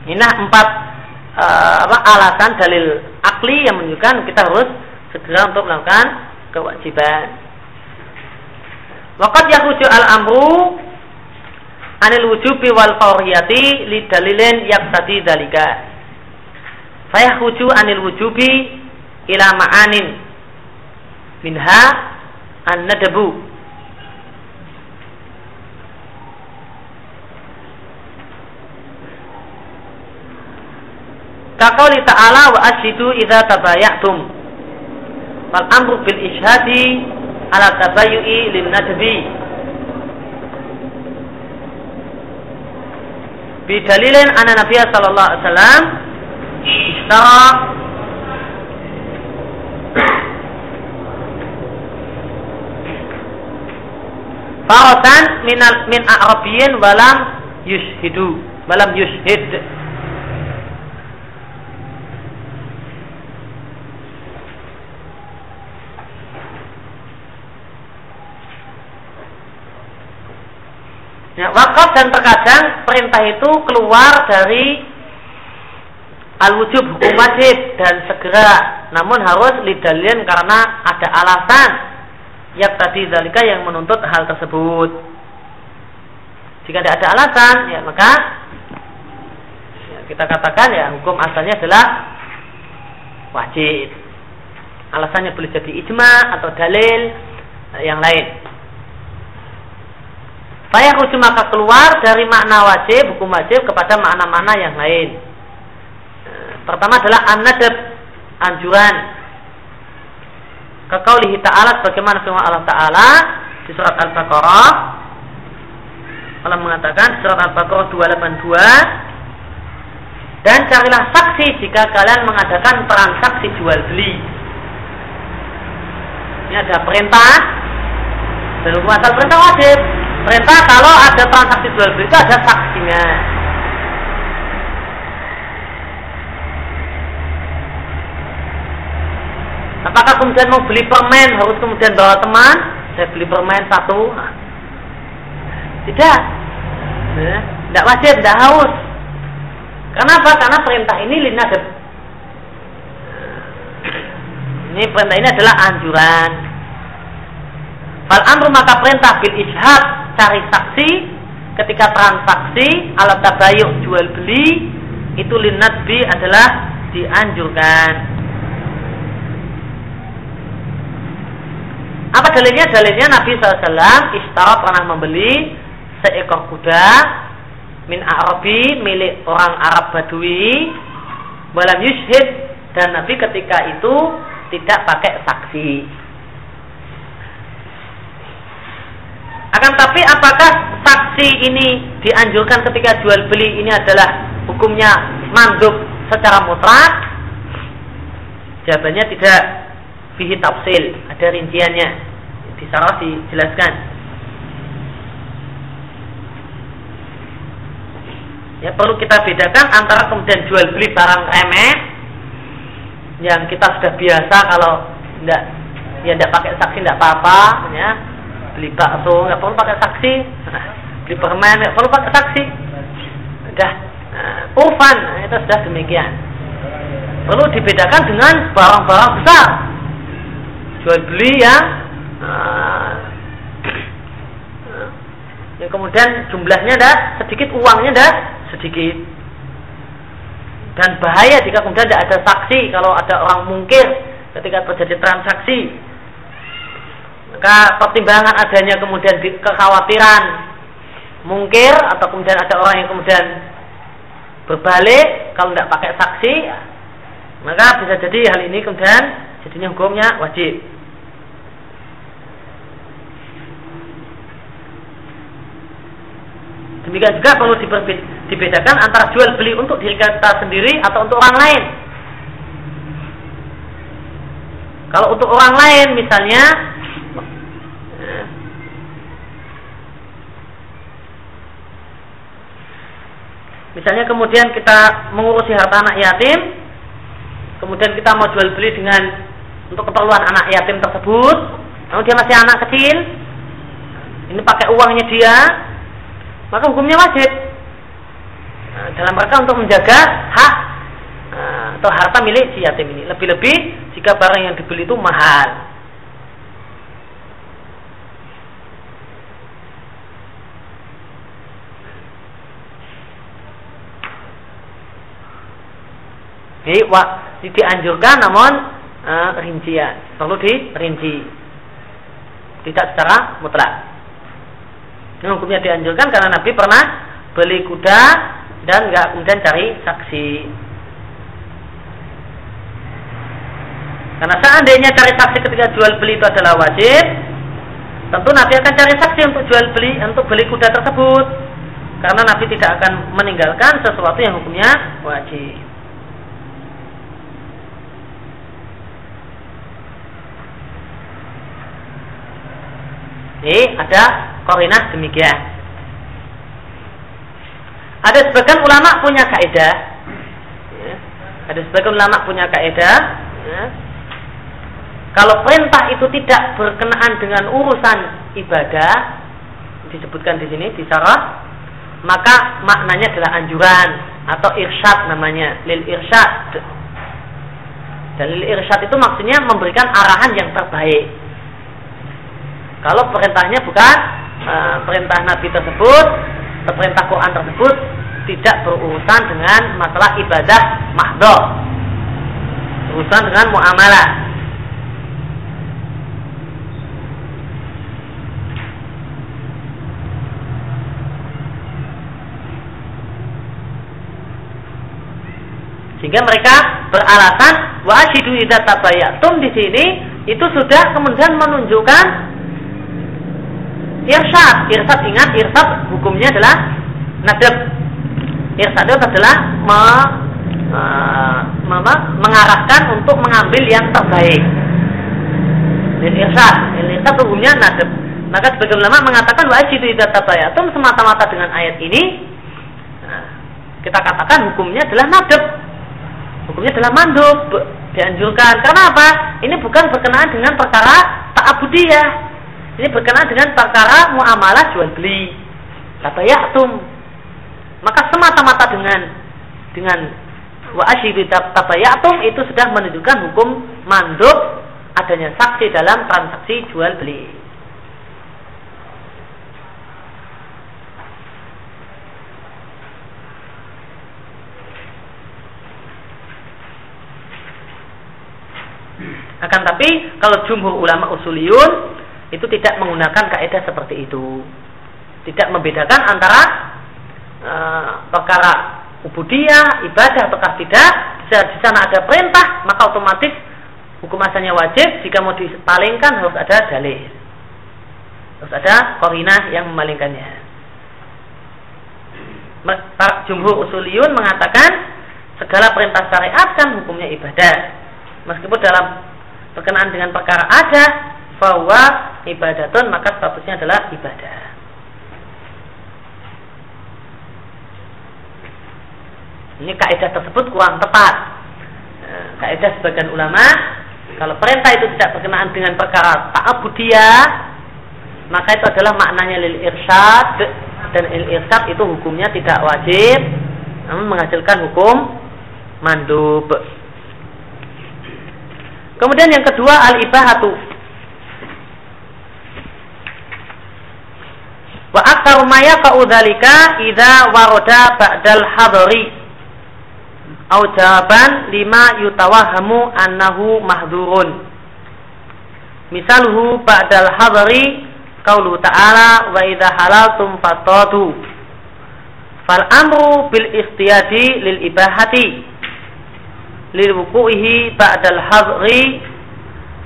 Inilah empat uh, alasan dalil akli yang menunjukkan kita harus segera untuk melakukan kewajiban. Waqad yahuju al-amru anil wujubi wal fawriyati li dalilin yaqtadi dalika. Fayahuju anil wujubi ila ma'anin minha an-nadabu Kaqali ta'ala wa ashidu idza tabayatum. Fal amru bil ishadi ala tabayyu'i lin nadbi bidalilin anna Nabiya sallallahu alaihi wasallam ishtara faratan min min a'rabiyyin walam yushhidu. Walam yushhid Wakaf dan terkadang perintah itu keluar dari al-wujub hukum wajib dan segera. Namun harus lidalin karena ada alasan. Yang tadi zalika yang menuntut hal tersebut. Jika tidak ada alasan ya maka ya, kita katakan ya hukum asalnya adalah wajib. Alasannya boleh jadi ijma atau dalil yang lain saya rujuk maka keluar dari makna wajib, hukum wajib kepada makna-makna yang lain. Pertama adalah an-nadab, anjuran. Kekaulihi ta'ala sebagaimana firman Allah Ta'ala di surat Al-Baqarah Allah mengatakan surat Al-Baqarah 282 dan carilah saksi jika kalian mengadakan transaksi jual beli. Ini ada perintah dan hukum asal perintah wajib Perintah kalau ada transaksi jual beli itu ada saksinya. Apakah kemudian mau beli permen harus kemudian bawa teman? Saya beli permen satu. Tidak. Ya. Tidak wajib, tidak haus. Kenapa? Karena perintah ini lina Ini perintah ini adalah anjuran. Fal amru maka perintah bil ishab cari saksi ketika transaksi alat tabayuk jual beli itu linadbi adalah dianjurkan. Apa dalilnya? Dalilnya Nabi SAW istara pernah membeli seekor kuda min Arabi milik orang Arab Badui walam yushid dan Nabi ketika itu tidak pakai saksi. Akan tapi apakah saksi ini dianjurkan ketika jual beli ini adalah hukumnya mandub secara mutlak? Jawabannya tidak fihi tafsil, ada rinciannya. Di sarah dijelaskan. Ya perlu kita bedakan antara kemudian jual beli barang remeh yang kita sudah biasa kalau tidak ya tidak pakai saksi tidak apa-apa ya beli bakso nggak perlu pakai saksi. Beli permen nggak perlu pakai saksi. Sudah uh, urfan itu sudah demikian. Perlu dibedakan dengan barang-barang besar. Jual beli yang uh, yang kemudian jumlahnya ada sedikit uangnya ada sedikit. Dan bahaya jika kemudian tidak ada saksi kalau ada orang mungkir ketika terjadi transaksi maka pertimbangan adanya kemudian kekhawatiran mungkir atau kemudian ada orang yang kemudian berbalik kalau tidak pakai saksi maka bisa jadi hal ini kemudian jadinya hukumnya wajib. Demikian juga perlu dibedakan antara jual beli untuk diri kita sendiri atau untuk orang lain. Kalau untuk orang lain misalnya Misalnya kemudian kita mengurusi harta anak yatim, kemudian kita mau jual beli dengan untuk keperluan anak yatim tersebut, namun dia masih anak kecil, ini pakai uangnya dia, maka hukumnya wajib. Nah, dalam rangka untuk menjaga hak nah, atau harta milik si yatim ini. Lebih-lebih jika barang yang dibeli itu mahal. Jadi wah, dianjurkan namun uh, rincian perlu dirinci tidak secara mutlak. Ini hukumnya dianjurkan karena Nabi pernah beli kuda dan nggak kemudian cari saksi. Karena seandainya cari saksi ketika jual beli itu adalah wajib, tentu Nabi akan cari saksi untuk jual beli untuk beli kuda tersebut karena Nabi tidak akan meninggalkan sesuatu yang hukumnya wajib. Jadi ada korinah demikian. Ada sebagian ulama punya kaidah. Ya. Ada sebagian ulama punya kaidah. Ya. Kalau perintah itu tidak berkenaan dengan urusan ibadah, disebutkan di sini di syarah, maka maknanya adalah anjuran atau irsyad namanya, lil irsyad. Dan lil irsyad itu maksudnya memberikan arahan yang terbaik. Kalau perintahnya bukan uh, perintah Nabi tersebut, atau perintah Quran tersebut tidak berurusan dengan masalah ibadah mahdoh, urusan dengan muamalah. Sehingga mereka beralasan wa asyidu idza tabayatum di sini itu sudah kemudian menunjukkan irsyad. Irsyad ingat irsyad hukumnya adalah nadab. Irsyad itu adalah me, me, mengarahkan untuk mengambil yang terbaik. Dan irsyad, irsyad hukumnya nadab. Maka sebagian ulama mengatakan wa asyidu idza tabayatum semata-mata dengan ayat ini nah, kita katakan hukumnya adalah nadab hukumnya adalah mandub dianjurkan karena apa ini bukan berkenaan dengan perkara ta'abudiyah ini berkenaan dengan perkara muamalah jual beli. Tabayatum maka semata-mata dengan dengan wa asyidu itu sudah menunjukkan hukum mandub adanya saksi dalam transaksi jual beli. Akan tapi kalau jumhur ulama usuliyun itu tidak menggunakan kaidah seperti itu. Tidak membedakan antara e, perkara ubudiyah, ibadah ataukah tidak. Di sana ada perintah, maka otomatis hukum asalnya wajib. Jika mau dipalingkan harus ada dalil. Harus ada korinah yang memalingkannya. Jumhur usuliyun mengatakan segala perintah syariat kan hukumnya ibadah. Meskipun dalam berkenaan dengan perkara ada bahwa ibadatun maka statusnya adalah ibadah. Ini kaidah tersebut kurang tepat. Nah, kaidah sebagian ulama kalau perintah itu tidak berkenaan dengan perkara ta'abudiyah maka itu adalah maknanya lil irsyad dan lil irsyad itu hukumnya tidak wajib namun menghasilkan hukum mandub. Kemudian yang kedua al-ibahatu. Wa aktsar ma yaqa'u dzalika idza warada ba'dal hadari au jawaban lima yutawahamu annahu mahdurun. Misalhu ba'dal hadari qaulu ta'ala wa idza halaltum fatadu. Fal amru bil istiyadi lil ibahati lil wuku'ihi ba'dal hadri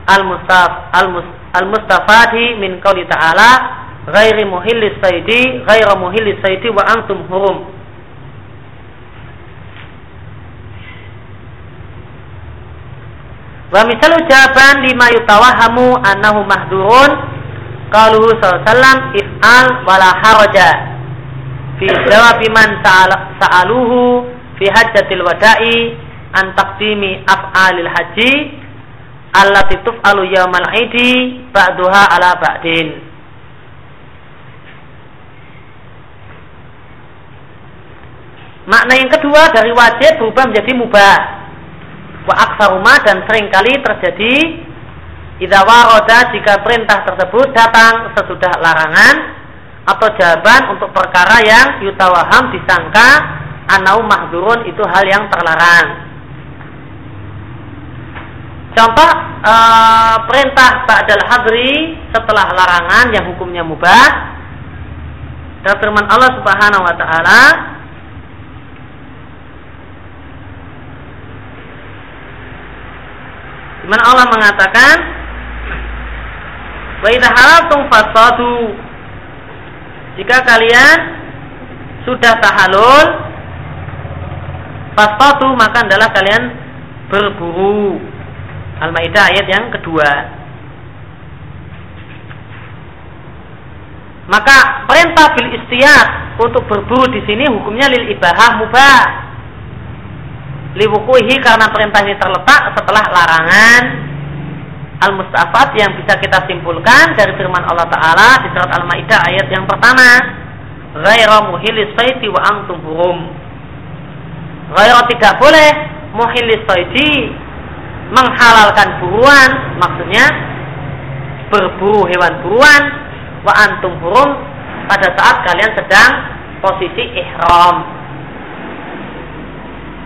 al-mustaf al-mustafadi min qauli ta'ala ghairi muhillis saidi ghaira muhillis saidi wa antum hurum. Wa misal ucapan lima yutawahamu annahu mahdurun. Qaluhu sallallahu if'al wala haraja. Fi jawabi man sa'aluhu fi hajjatil wada'i an taqdimi af'alil haji allati tuf'alu yaumal idi ba'duha ala ba'din Makna yang kedua dari wajib berubah menjadi mubah. Wa aksaruma dan sering kali terjadi idza waroda jika perintah tersebut datang sesudah larangan atau jawaban untuk perkara yang yutawaham disangka anau mahdurun itu hal yang terlarang. Contoh e, perintah ba'dal hadri setelah larangan yang hukumnya mubah. Dan firman Allah Subhanahu wa taala di mana Allah mengatakan Wa idza halaltum fasadu. Jika kalian sudah tahalul fasadu maka adalah kalian berburu. Al-Maidah ayat yang kedua. Maka perintah bil istiyat untuk berburu di sini hukumnya lil ibahah mubah. Liwukuhi karena perintah ini terletak setelah larangan al-mustafat yang bisa kita simpulkan dari firman Allah Ta'ala di surat Al-Ma'idah ayat yang pertama. Ghaira muhilis saiti wa antum hurum. Tidak boleh muhilis saiti menghalalkan buruan maksudnya berburu hewan buruan wa antum hurum pada saat kalian sedang posisi ihram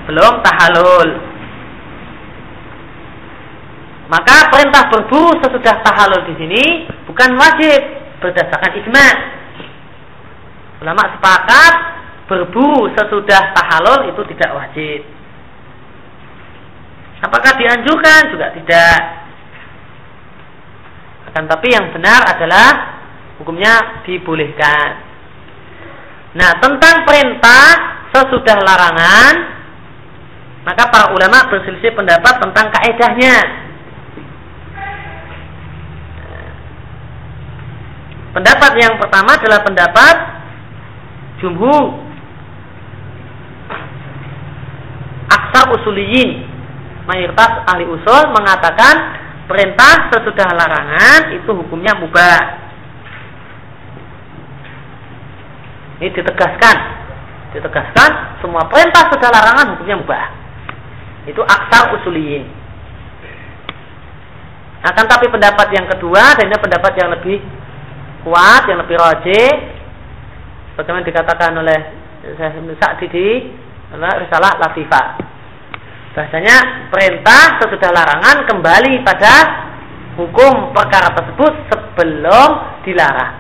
belum tahalul maka perintah berburu sesudah tahalul di sini bukan wajib berdasarkan ijma. Ulama sepakat berburu sesudah tahalul itu tidak wajib. Apakah dianjurkan? Juga tidak. Akan tapi yang benar adalah hukumnya dibolehkan. Nah, tentang perintah sesudah larangan, maka para ulama berselisih pendapat tentang kaedahnya. Pendapat yang pertama adalah pendapat jumhur. Aksar usuliyin mayoritas ahli usul mengatakan perintah sesudah larangan itu hukumnya mubah. Ini ditegaskan. Ditegaskan semua perintah sudah larangan hukumnya mubah itu aksar usuliyin akan tapi pendapat yang kedua dan ini pendapat yang lebih kuat, yang lebih roji, bagaimana dikatakan oleh Sa'di di Risalah Latifah. Bahasanya perintah sesudah larangan kembali pada hukum perkara tersebut sebelum dilarang.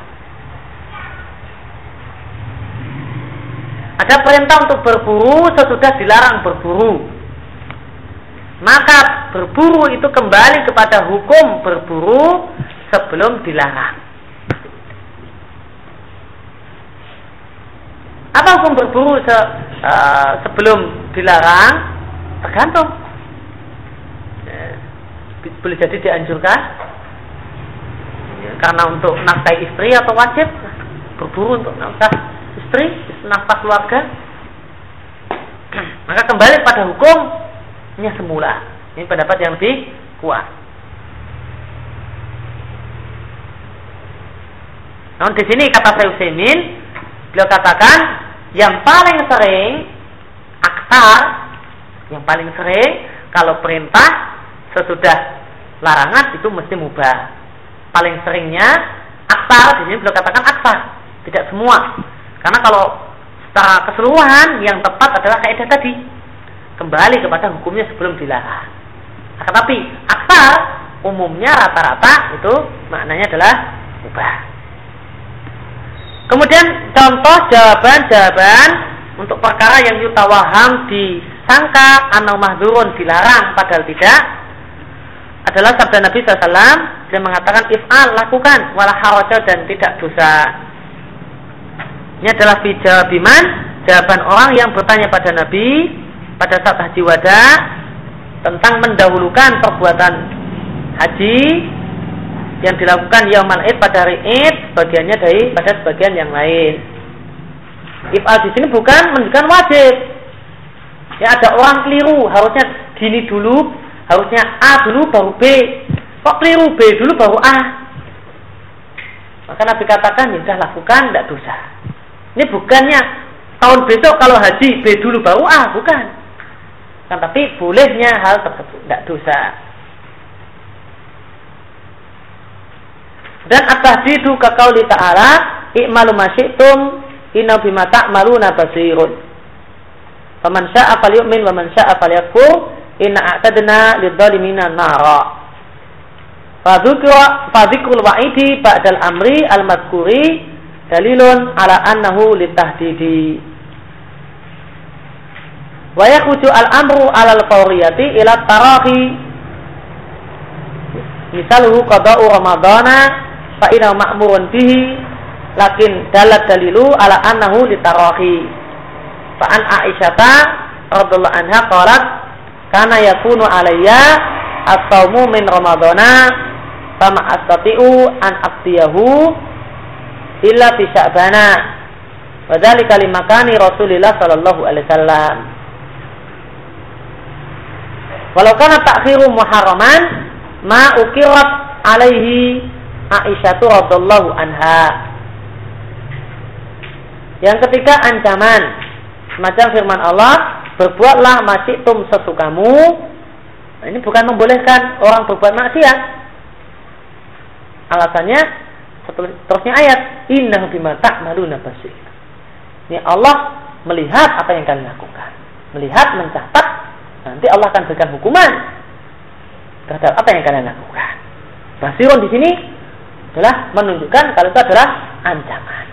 Ada perintah untuk berburu sesudah dilarang berburu. Maka berburu itu kembali kepada hukum berburu sebelum dilarang. Apa hukum berburu se, uh, sebelum dilarang? Tergantung. Ya, boleh jadi dianjurkan ya, karena untuk nafkah istri atau wajib berburu untuk nafkah istri, nafkah keluarga. Maka kembali pada hukumnya semula. Ini pendapat yang lebih kuat. Namun di sini kata saya Utsaimin, beliau katakan yang paling sering aktar yang paling sering kalau perintah sesudah larangan itu mesti mubah. Paling seringnya aktar di sini beliau katakan aktar, tidak semua. Karena kalau secara keseluruhan yang tepat adalah kaidah tadi kembali kepada hukumnya sebelum dilarang. Tetapi aktar umumnya rata-rata itu maknanya adalah mubah. Kemudian contoh jawaban-jawaban untuk perkara yang yutawaham disangka anau mahdurun dilarang padahal tidak adalah sabda Nabi SAW dia mengatakan if'al lakukan wala haraja dan tidak dosa ini adalah bijawabiman jawaban orang yang bertanya pada Nabi pada saat haji wada tentang mendahulukan perbuatan haji yang dilakukan yaumal id pada hari id sebagiannya dari pada sebagian yang lain. Ifal di sini bukan menunjukkan wajib. Ya ada orang keliru, harusnya gini dulu, harusnya A dulu baru B. Kok keliru B dulu baru A? Maka Nabi katakan ya sudah lakukan tidak dosa. Ini bukannya tahun besok kalau haji B dulu baru A, bukan. Kan tapi bolehnya hal tersebut tidak dosa. Dan at-tahdidu ka qauli ta'ala i'malu ma syi'tum inna bima ta'maluna basirun. Faman syaa'a falyu'min wa man syaa'a falyakfur inna a'tadna lidzalimina nara. Fadhikrul wa'idi ba'dal amri al-madhkuri dalilun ala annahu litahdidi. Wa yakhruju al-amru ala al-fawriyati ila tarahi. Misaluhu qada'u ramadana fa inna ma'murun bihi lakin dalat dalilu ala annahu litarahi fa an Aisyata radhiyallahu anha qalat kana yakunu alayya as-saumu min ramadhana fama astati'u an aqtiyahu illa fi sya'bana. Wa dzalika limakani Rasulillah sallallahu alaihi wasallam Walau kana takhiru muharraman ma ukirat alaihi Aisyah radhiyallahu anha. Yang ketiga ancaman semacam firman Allah, berbuatlah masih tum sesukamu. Nah, ini bukan membolehkan orang berbuat maksiat. Alasannya terusnya ayat innahu bima ta'maluna basir. Ini Allah melihat apa yang kalian lakukan. Melihat, mencatat, nanti Allah akan berikan hukuman terhadap apa yang kalian lakukan. Basirun di sini adalah menunjukkan kalau itu adalah ancaman.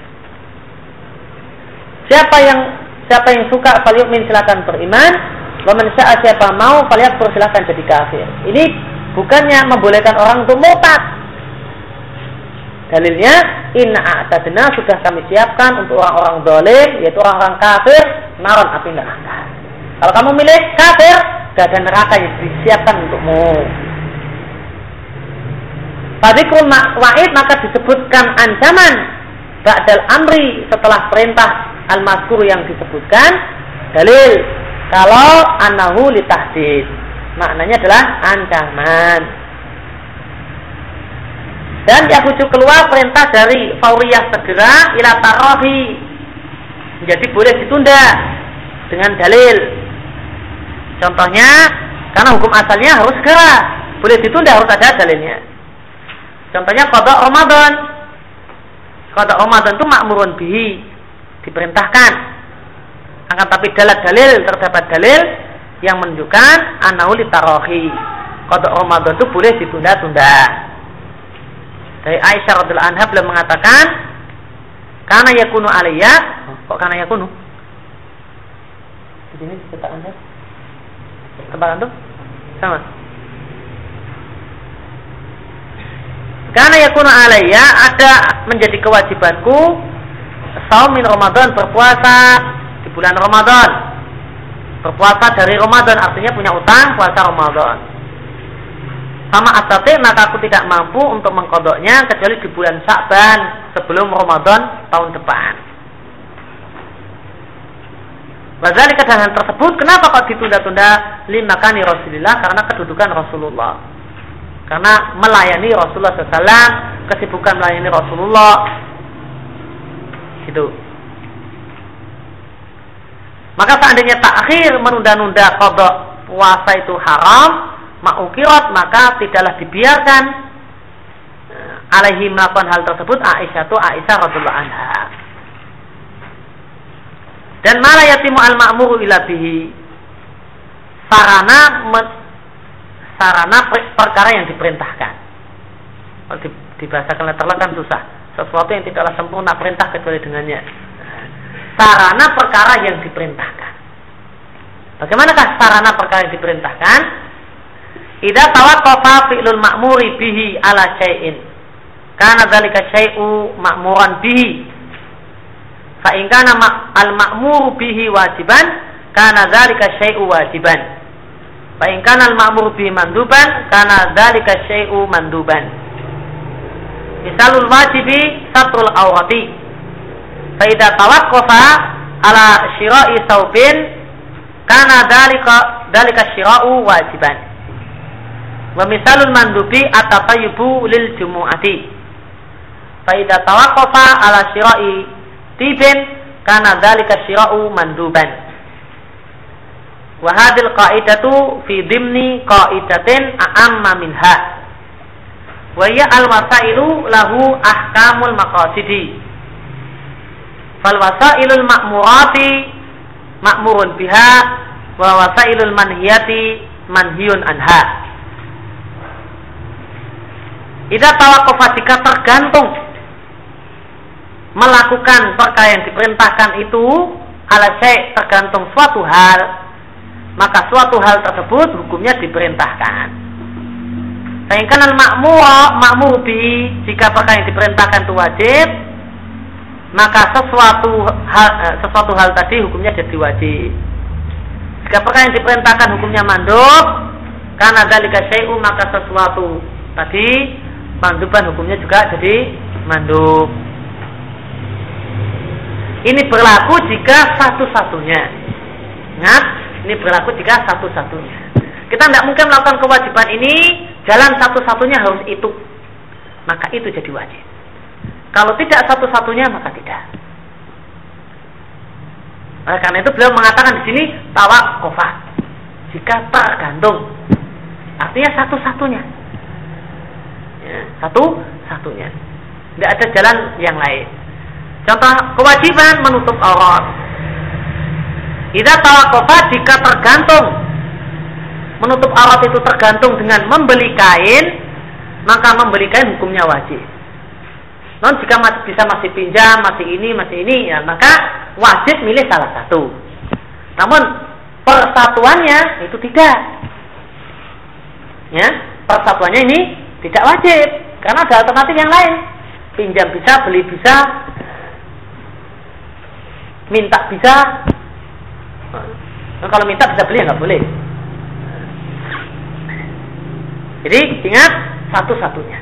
Siapa yang siapa yang suka min silakan beriman, wa siapa mau falyakfur silakan jadi kafir. Ini bukannya membolehkan orang untuk murtad. Dalilnya inna a'tadna sudah kami siapkan untuk orang-orang dolim yaitu orang-orang kafir naron api neraka. Kalau kamu milih kafir, gak ada neraka yang disiapkan untukmu. Fadikrul wa'id maka disebutkan ancaman Ba'dal amri setelah perintah al-mazkur yang disebutkan. Dalil kalau anahu litahdid. Maknanya adalah ancaman. Dan yahuju keluar perintah dari fauriyah segera ila tarohi. Jadi boleh ditunda dengan dalil contohnya karena hukum asalnya harus segera boleh ditunda harus ada dalilnya Contohnya kodok Ramadan. Kodok Ramadan itu makmurun bihi. Diperintahkan. Akan tapi dalat dalil terdapat dalil yang menunjukkan anauli tarohi. Kodok Ramadan itu boleh ditunda-tunda. Dari Aisyah radhiallahu anha beliau mengatakan, karena yakunu aliyah, kok karena yakunu? Di sini cetak anda, tempat antum sama. Karena yakunu alaiya ada menjadi kewajibanku saum min Ramadan berpuasa di bulan Ramadan. Berpuasa dari Ramadan artinya punya utang puasa Ramadan. Sama asate maka aku tidak mampu untuk mengkodoknya kecuali di bulan Sa'ban sebelum Ramadan tahun depan. Wazali kedatangan tersebut kenapa kok ditunda-tunda lima kali Rasulullah karena kedudukan Rasulullah. Karena melayani Rasulullah SAW, kesibukan melayani Rasulullah, gitu. Maka seandainya takhir menunda-nunda kodok puasa itu haram, ma'ukirat maka tidaklah dibiarkan alaihi melakukan hal tersebut Aisyah itu Aisyah Rasulullah anha. Dan malah yatimu al ma'muru ila bihi. Sarana sarana perkara yang diperintahkan. Kalau dibahasakan letterlah kan susah. Sesuatu yang tidaklah sempurna perintah kecuali dengannya. Sarana perkara yang diperintahkan. Bagaimanakah sarana perkara yang diperintahkan? Ida tawaqqafa fi'lul ma'muri bihi ala syai'in. Karena dalika syai'u ma'muran bihi. Fa in kana al-ma'muru bihi wajiban, kana dalika syai'u wajiban. Fa in kana al-ma'mur bi manduban kana dzalika syai'u manduban. Misalul wajibi satrul awrati. Fa idza tawaqqafa ala syira'i saubin kana dzalika dzalika syira'u wajiban. Wa misalul mandubi atatayyubu lil jumu'ati. Fa idza tawaqqafa ala syira'i tibin kana dzalika syira'u manduban. Wahadil qaidatu fi dimni qaidatin a'amma minha. Wa al-wasailu lahu ahkamul maqasidi. Fal wasailul ma'murati ma'murun biha wa wasailul manhiyati manhiyun anha. Ida tawaqqafa tergantung melakukan perkara yang diperintahkan itu ala syai' tergantung suatu hal maka suatu hal tersebut hukumnya diperintahkan. Bayangkan al makmur makmur bi jika perkara yang diperintahkan itu wajib, maka sesuatu hal eh, sesuatu hal tadi hukumnya jadi wajib. Jika perkara yang diperintahkan hukumnya mandub, karena dari syai'u maka sesuatu tadi manduban hukumnya juga jadi mandub. Ini berlaku jika satu-satunya. Ingat, ini berlaku jika satu-satunya. Kita tidak mungkin melakukan kewajiban ini, jalan satu-satunya harus itu. Maka itu jadi wajib. Kalau tidak satu-satunya, maka tidak. Oleh karena itu beliau mengatakan di sini tawa kofa. Jika tergantung, artinya satu-satunya. Ya, satu-satunya. Tidak ada jalan yang lain. Contoh kewajiban menutup aurat. Tidak tawakofa jika tergantung menutup aurat itu tergantung dengan membeli kain, maka membeli kain hukumnya wajib. Non jika masih bisa masih pinjam, masih ini, masih ini, ya maka wajib milih salah satu. Namun persatuannya itu tidak. Ya, persatuannya ini tidak wajib karena ada alternatif yang lain. Pinjam bisa, beli bisa, minta bisa. Nah, kalau minta bisa beli nggak boleh. Jadi ingat satu-satunya.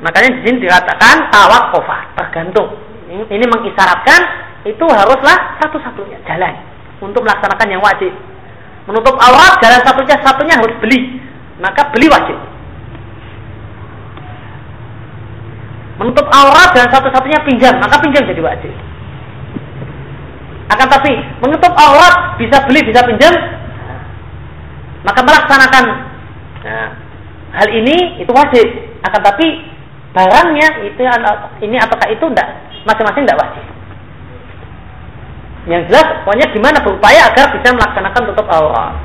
Makanya di sini dikatakan tawak kofa tergantung. Ini, ini mengisyaratkan itu haruslah satu-satunya jalan untuk melaksanakan yang wajib. Menutup aurat jalan satunya satunya harus beli. Maka beli wajib. Menutup aurat dan satu-satunya pinjam, maka pinjam jadi wajib. Akan tapi menutup aurat bisa beli bisa pinjam, maka melaksanakan ya, hal ini itu wajib. Akan tapi barangnya itu ini apakah itu enggak masing-masing enggak wajib. Yang jelas pokoknya gimana berupaya agar bisa melaksanakan tutup aurat.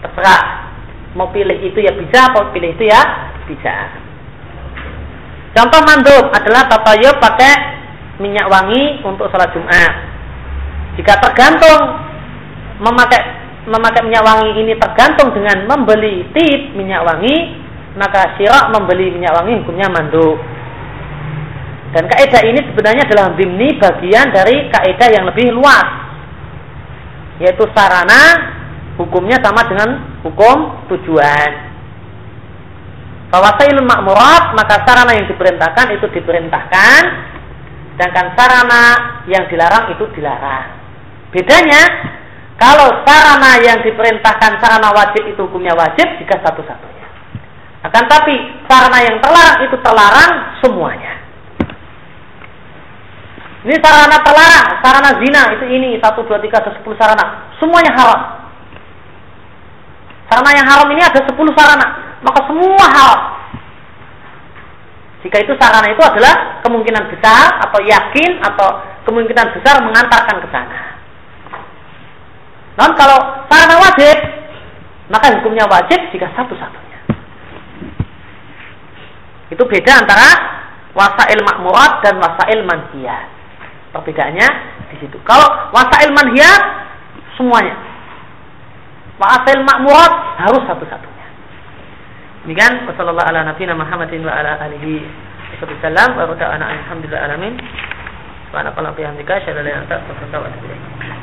Terserah mau pilih itu ya bisa, mau pilih itu ya bisa. Contoh mandub adalah tatayub pakai minyak wangi untuk sholat Jumat. Jika tergantung memakai memakai minyak wangi ini tergantung dengan membeli tip minyak wangi, maka syirak membeli minyak wangi hukumnya mandub. Dan kaidah ini sebenarnya adalah dimni bagian dari kaidah yang lebih luas, yaitu sarana hukumnya sama dengan hukum tujuan. Fawasailun makmurat maka sarana yang diperintahkan itu diperintahkan sedangkan sarana yang dilarang itu dilarang. Bedanya kalau sarana yang diperintahkan sarana wajib itu hukumnya wajib jika satu-satunya. Akan tapi sarana yang terlarang itu terlarang semuanya. Ini sarana terlarang, sarana zina itu ini satu dua tiga sepuluh sarana, semuanya haram. Sarana yang haram ini ada sepuluh sarana maka semua hal jika itu sarana itu adalah kemungkinan besar atau yakin atau kemungkinan besar mengantarkan ke sana. Non kalau sarana wajib, maka hukumnya wajib jika satu-satunya. Itu beda antara wasail makmurat dan wasail manhiyat. Perbedaannya di situ. Kalau wasail manhiyat semuanya. Wasail makmurat harus satu-satunya. Demikian wasallallahu ala nabiyina Muhammadin wa ala alihi wasallam wa rada'ana alhamdulillah alamin. Wa bihamdika wa.